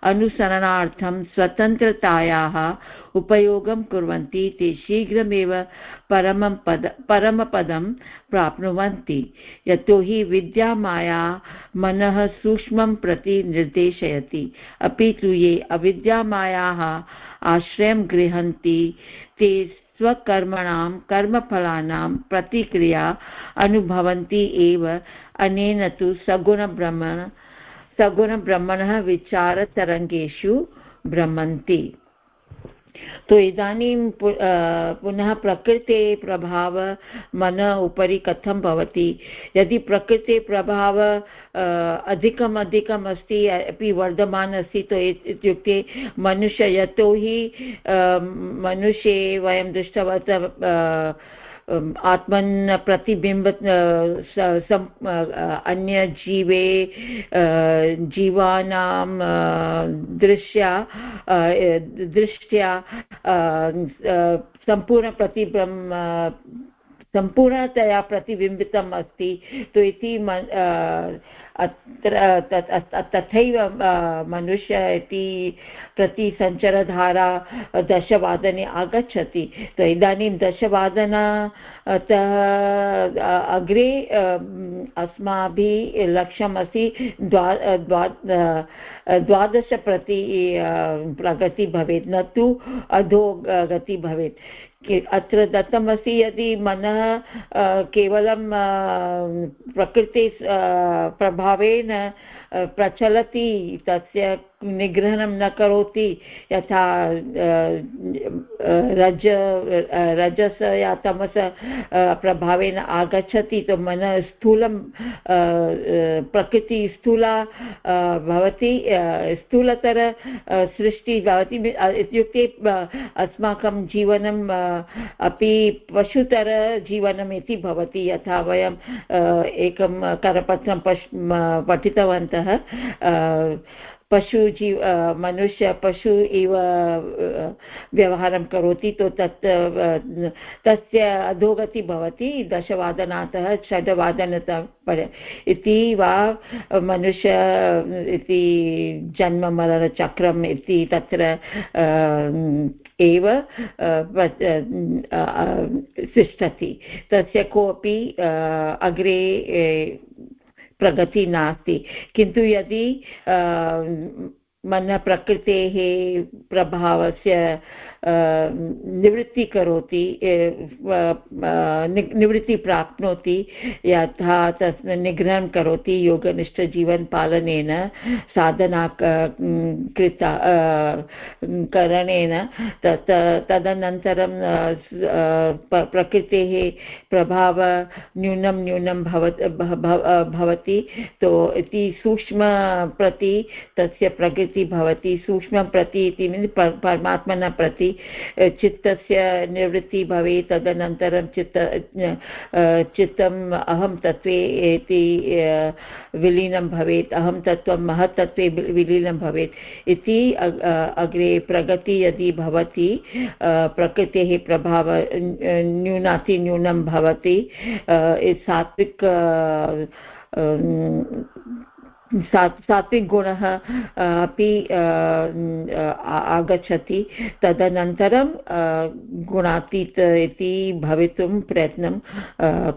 अनुसरणार्थं स्वतन्त्रतायाः उपयोगं कुर्वन्ति, ते शीघ्रमेव परमं पद परमपदं प्राप्नुवन्ति। यतोहि विद्यामाया मनः सूक्ष्मं प्रति निर्देशयति। अपि तु ये अविद्यामायाः आश्रयं गृह्णन्ति, ते स्वकर्मणां, कर्मफलानां प्रतिक्रिया अनुभवन्ति एव। अनेन तु सगुणब्रह्मण सगुणब्रह्मणः विचारतरङ्गेषु भ्रमन्ति तो इदानीं पुनः प्रकृते प्रभाव मन उपरि कथं भवति? यदि प्रकृते प्रभाव अधिकम् अधिकम् अस्ति, अपि वर्धमान अस्ति तो इत्युक्ते मनुष्य यतोहि मनुष्ये वयं दृष्टवन्तः आत्मन् प्रतिबिम्ब अन्यजीवे जीवानां दृश्या दृष्ट्या सम्पूर्णप्रतिबिम्ब सम्पूर्णतया प्रतिबिम्बितम् अस्ति। तु इति अत्र तथैव मनुष्य इति प्रति सञ्चरधारा दशवादने आगच्छति। तो इदानीं दशवादनतः अग्रे अस्माभिः लक्ष्यमस्ति द्वा द्वा द्वादश प्रति प्रगति भवेत्, न तु अधोगति भवेत्। अत्र दत्तमस्ति यदि मनः केवलं प्रकृति प्रभावेन प्रचलति तस्य निग्रहणं न करोति, यथा रज रजस या तमस प्रभावेन आगच्छति तो मनः स्थूलं प्रकृतिः स्थूला भवति स्थूलतर सृष्टिः भवति इत्युक्ते अस्माकं जीवनम् अपि पशुतरजीवनम् इति भवति, यथा वयम् एकं करपत्रं पश् पठितवन्तः पशु जीव मनुष्य, पशु इव व्यवहारं करोति तो तत् तस्य अधोगति भवति, दशवादनातः षड्वादनतः इति वा मनुष्य, इति जन्ममरणचक्रम् इति तत्र एव तिष्ठति तस्य कोऽपि अग्रे प्रगति नास्ति। किन्तु यदि मन प्रकृतेः प्रभावस्य निवृत्ति करोति निवृत्ति प्राप्नोति, यथा तस्मिन् निग्रहं करोति योगनिष्ठजीवनपालनेन, साधना कृता करणेन तत् तदनन्तरं प्रकृतेः प्रभाव न्यूनं न्यूनं भवति तो इति सूक्ष्म प्रति तस्य प्रकृतिः भवति, सूक्ष्मं प्रति इति परमात्मना प्रति चित्तस्य निवृत्तिः भवेत्, तदनन्तरं चित्त चित्तम् अहं तत्त्वे इति विलीनं भवेत्, अहं तत्त्वं महत्तत्त्वे विलीनं भवेत् इति अग्रे प्रगति यदि भवति प्रकृतेः प्रभाव न्यूनातिन्यूनं भवति सात्विक सात्विकगुणः अपि आगच्छति। तदनन्तरं गुणातीत इति भवितुं प्रयत्नं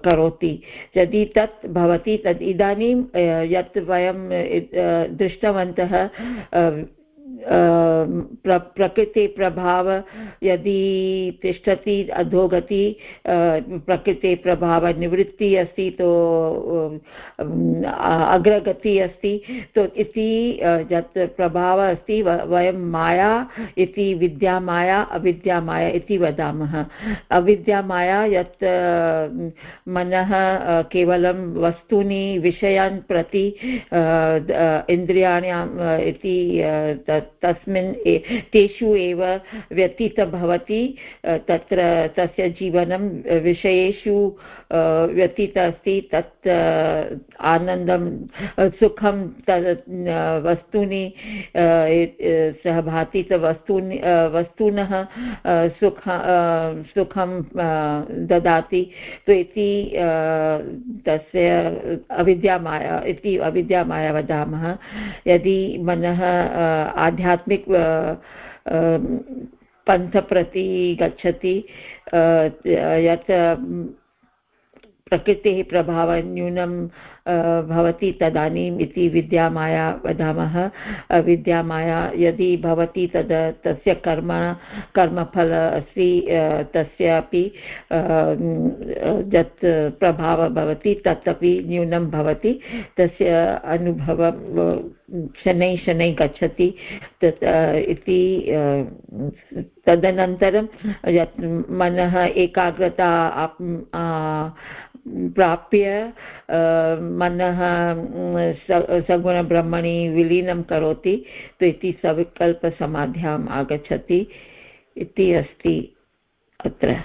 करोति। यदि तत् भवति तद् इदानीं यत् वयं दृष्टवन्तः प्र प्रकृतिप्रभाव यदि तिष्ठति, अधोगति प्रकृते प्रभावनिवृत्तिः अस्ति तो अग्रगति अस्ति तो इति यत् प्रभावः अस्ति वयं माया इति विद्यामाया अविद्यामाया इति वदामः। अविद्यामाया यत् मनः केवलं वस्तूनि, विषयान् प्रति इन्द्रियाण्याम् इति तस्मिन् तेषु एव व्यतीत भवति तत्र तस्य जीवनं विषयेषु व्यतीत अस्ति तत् आनन्दं सुखं तद् वस्तूनि सः भाति वस्तूनि वस्तुनः सुख सुखं ददाति। तु इति तस्य अविद्यामाया, इति अविद्यामाया वदामः। यदि मनः आध्यात्मिक पन्थप्रति गच्छति यत् प्रकृतेः प्रभावः न्यूनं भवति तदानीम् इति विद्यामाया वदामः। विद्यामाया यदि भवति तद्, तस्य कर्म, कर्मफल अस्ति तस्यापि यत् प्रभावः भवति तत् अपि न्यूनं भवति। तस्य अनुभवं शनैः शनैः गच्छति। तत् इति तदनन्तरं यत् मनः एकाग्रता प्राप्य मनः सगुणब्रह्मणि विलीनं करोति तु इति सविकल्पसमाध्याम् आगच्छति। इति अस्ति अत्र।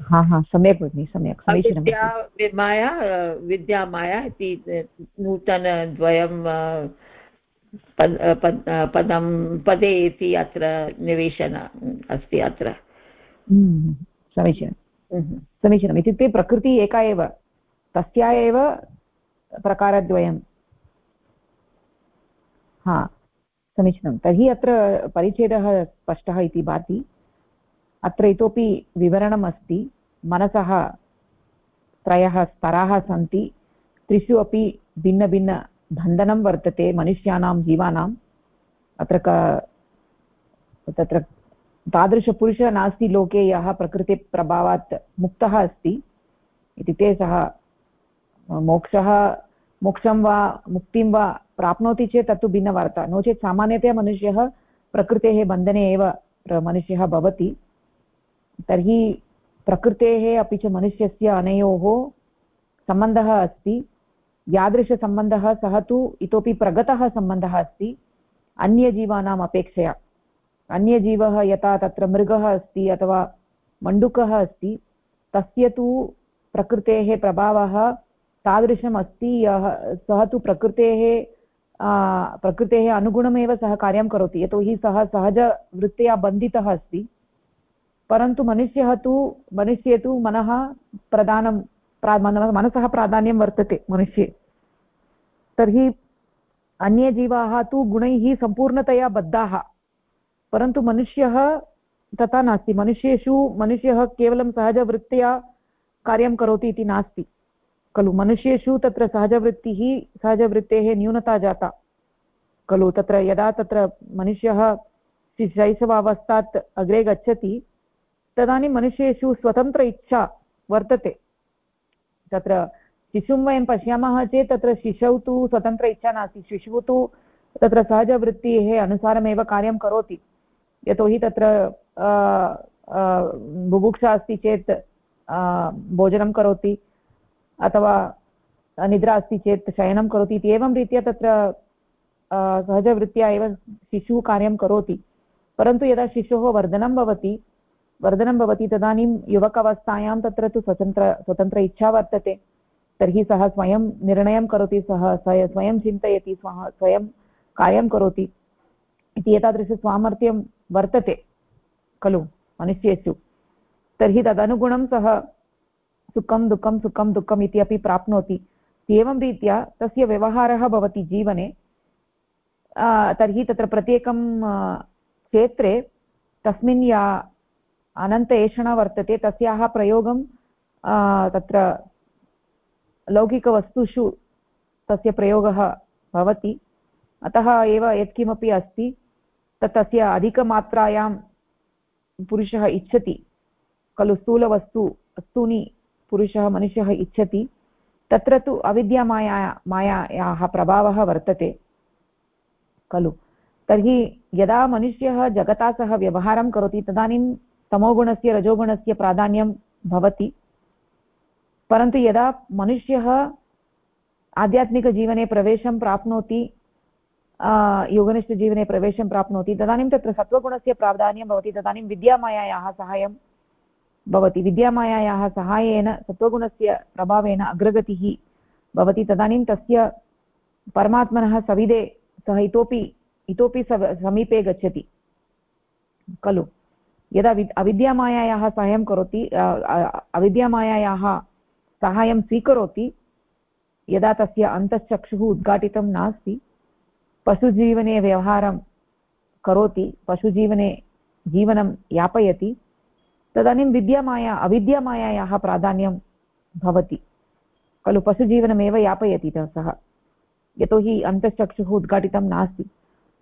हा हा सम्यक् भगिनि सम्यक् विद्या माया विद्यामाया इति नूतनद्वयं पद पदं पदे इति अत्र निवेशन अस्ति अत्र। हम्म, समीचीनम्। समीचीनम्। इत्युक्ते प्रकृतिः एका एव। तस्या एव प्रकारद्वयं हा, समीचीनं। तर्हि अत्र परिच्छेदः स्पष्टः इति भाति। अत्र इतोपि विवरणम् अस्ति। मनसः त्रयः स्तराः सन्ति। त्रिषु अपि भिन्नभिन्नबन्धनं वर्तते मनुष्याणां जीवानाम्। अत्र क, तत्र तादृशपुरुषः नास्ति लोके, यः प्रकृतिप्रभावात् मुक्तः अस्ति। इत्युक्ते सः मोक्षः, मोक्षं वा, मुक्तिं वा प्राप्नोति चेत् तत्तु भिन्नवार्ता। नो चेत् सामान्यतया मनुष्यः प्रकृतेः बन्धने एव मनुष्यः भवति। तर्हि प्रकृतेः अपि च मनुष्यस्य अनयोः सम्बन्धः अस्ति। यादृशसम्बन्धः सः तु इतोपि प्रगतः सम्बन्धः अस्ति, अन्यजीवानाम् अपेक्षया। अन्यजीवः यथा तत्र मृगः अस्ति अथवा मण्डुकः अस्ति, तस्य तु प्रकृतेः प्रभावः तादृशम् अस्ति यः सः तु प्रकृतेः प्रकृतेः अनुगुणमेव सः कार्यं करोति यतोहि सः सहजवृत्त्या बन्धितः अस्ति। परन्तु मनुष्यः तु, मनुष्ये तु मनः प्रधानं प्रा मनसः प्राधान्यं वर्तते मनुष्ये। तर्हि अन्ये जीवाः तु गुणैः सम्पूर्णतया बद्धाः। परन्तु मनुष्यः तथा नास्ति। मनुष्येषु, मनुष्यः केवलं सहजवृत्त्या कार्यं करोति इति नास्ति। खलु। मनुष्येषु तत्र सहजवृत्तिः, सहजवृत्तेः न्यूनता जाता। खलु, तत्र यदा तत्र मनुष्यः शैशवावस्थात् अग्रे गच्छति, तदानीं मनुष्येषु स्वतन्त्र इच्छा वर्तते। तत्र शिशुं वयं पश्यामः चेत् तत्र शिशौ तु स्वतन्त्र इच्छा नास्ति। शिशुः तु तत्र सहजवृत्तेः अनुसारमेव कार्यं करोति। यतोहि तत्र बुभुक्षा अस्ति चेत् भोजनं करोति। अथवा निद्रा अस्ति चेत् शयनं करोति इति एवं रीत्या तत्र सहजवृत्त्या एव शिशुः कार्यं करोति। परन्तु यदा शिशोः वर्धनं भवति वर्धनं भवति तदानीं युवकावस्थायां तत्र तु स्वतन्त्र स्वतन्त्र इच्छा वर्तते। तर्हि सः स्वयं निर्णयं करोति, सः स्वयं चिन्तयति स्वयं कार्यं करोति इति एतादृशसामर्थ्यं वर्तते, खलु, मनुष्येषु। तर्हि तदनुगुणं सः सुखं, दुःखं, सुखं, दुःखम् इति अपि प्राप्नोति। एवं रीत्या तस्य व्यवहारः भवति जीवने। तर्हि तत्र प्रत्येकं क्षेत्रे तस्मिन् या अनन्त एषणा वर्तते, तस्याः प्रयोगं तत्र लौकिकवस्तुषु तस्य प्रयोगः भवति। अतः एव यत्किमपि अस्ति, तत् तस्य अधिकमात्रायां पुरुषः इच्छति। खलु स्थूलवस्तु, वस्तूनि पुरुषः मनुष्यः इच्छति, तत्र तु अविद्यामाया मायायाः प्रभावः वर्तते। खलु। तर्हि यदा मनुष्यः जगता सह व्यवहारं करोति, तदानीं तमोगुणस्य, रजोगुणस्य प्राधान्यं भवति। परन्तु यदा मनुष्यः आध्यात्मिकजीवने प्रवेशं प्राप्नोति योगनिष्ठजीवने प्रवेशं प्राप्नोति, तदानीं तत्र सत्त्वगुणस्य प्राधान्यं भवति, तदानीं विद्यामायायाः सहायं भवति विद्यामायायाः सहायेन सत्त्वगुणस्य प्रभावेन अग्रगतिः भवति तदानीं तस्य परमात्मनः सविधे सः इतोपि इतोपि समीपे गच्छति। खलु। यदा वि अविद्यामायायाः सहायं करोति अविद्यामायायाः सहायं स्वीकरोति, यदा तस्य अन्तश्चक्षुः उद्घाटितं नास्ति, पशुजीवने व्यवहारं करोति, पशुजीवने जीवनं यापयति तदानीं विद्यामाया, अविद्यामायायाः प्राधान्यं भवति। खलु पशुजीवनमेव यापयति सः। यतोहि अन्तश्चक्षुः उद्घाटितं नास्ति।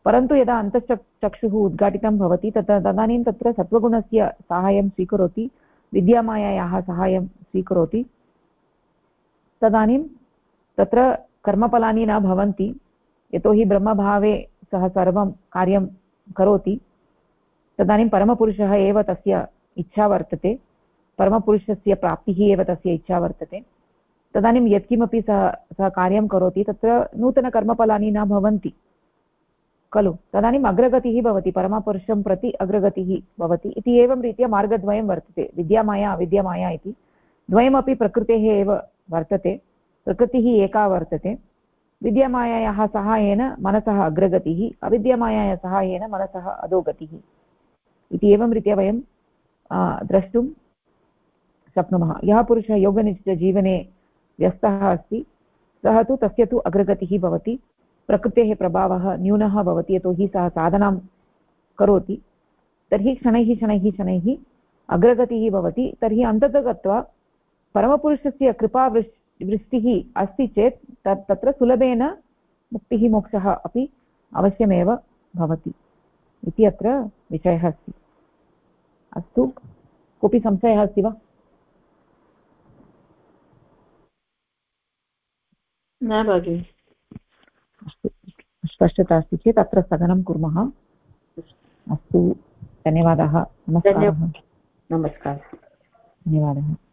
परन्तु यदा अन्तश्चक् चक्षुः उद्घाटितं भवति तत्र तदानीं तत्र सत्त्वगुणस्य साहाय्यं स्वीकरोति, विद्यामायायाः साहाय्यं स्वीकरोति। तदानीं तत्र कर्मफलानि न भवन्ति, यतोहि ब्रह्मभावे सः सर्वं कार्यं करोति। तदानीं परमपुरुषः एव तस्य इच्छा वर्तते, परमपुरुषस्य प्राप्तिः एव तस्य इच्छा वर्तते। तदानीं यत्किमपि सः सः कार्यं करोति, तत्र नूतनकर्मफलानि न भवन्ति। खलु? तदानीम् अग्रगतिः भवति, परमपुरुषं प्रति अग्रगतिः भवति इति एवं रीत्या मार्गद्वयं वर्तते। विद्यामाया, अविद्यामाया इति। द्वयमपि प्रकृतेः एव वर्तते, प्रकृतिः एका वर्तते। विद्यामायायाः सहायेन मनसः अग्रगतिः अविद्यामायाः सहायेन मनसः अधोगतिः इति एवं रीत्या वयं द्रष्टुं शक्नुमः। यः पुरुषः योगनिष्ठजीवने व्यस्तः अस्ति, सः तु तस्य तु अग्रगतिः भवति, प्रकृतेः प्रभावः न्यूनः भवति, यतोहि सः साधनां करोति। तर्हि शनैः शनैः शनैः अग्रगतिः भवति। तर्हि अन्ततः गत्वा परमपुरुषस्य कृपावृष् वृष्टिः अस्ति चेत् तत्, तत्र सुलभेन मुक्तिः मोक्षः अपि अवश्यमेव भवति इति अत्र विषयः अस्ति। अस्तु। कोऽपि संशयः अस्ति वा? न भगिनि। अस्तु। स्पष्टता अस्ति चेत् अत्र स्थगनं कुर्मः। अस्तु। धन्यवादः। नमस्कारः। नमस्कारः। धन्यवादः।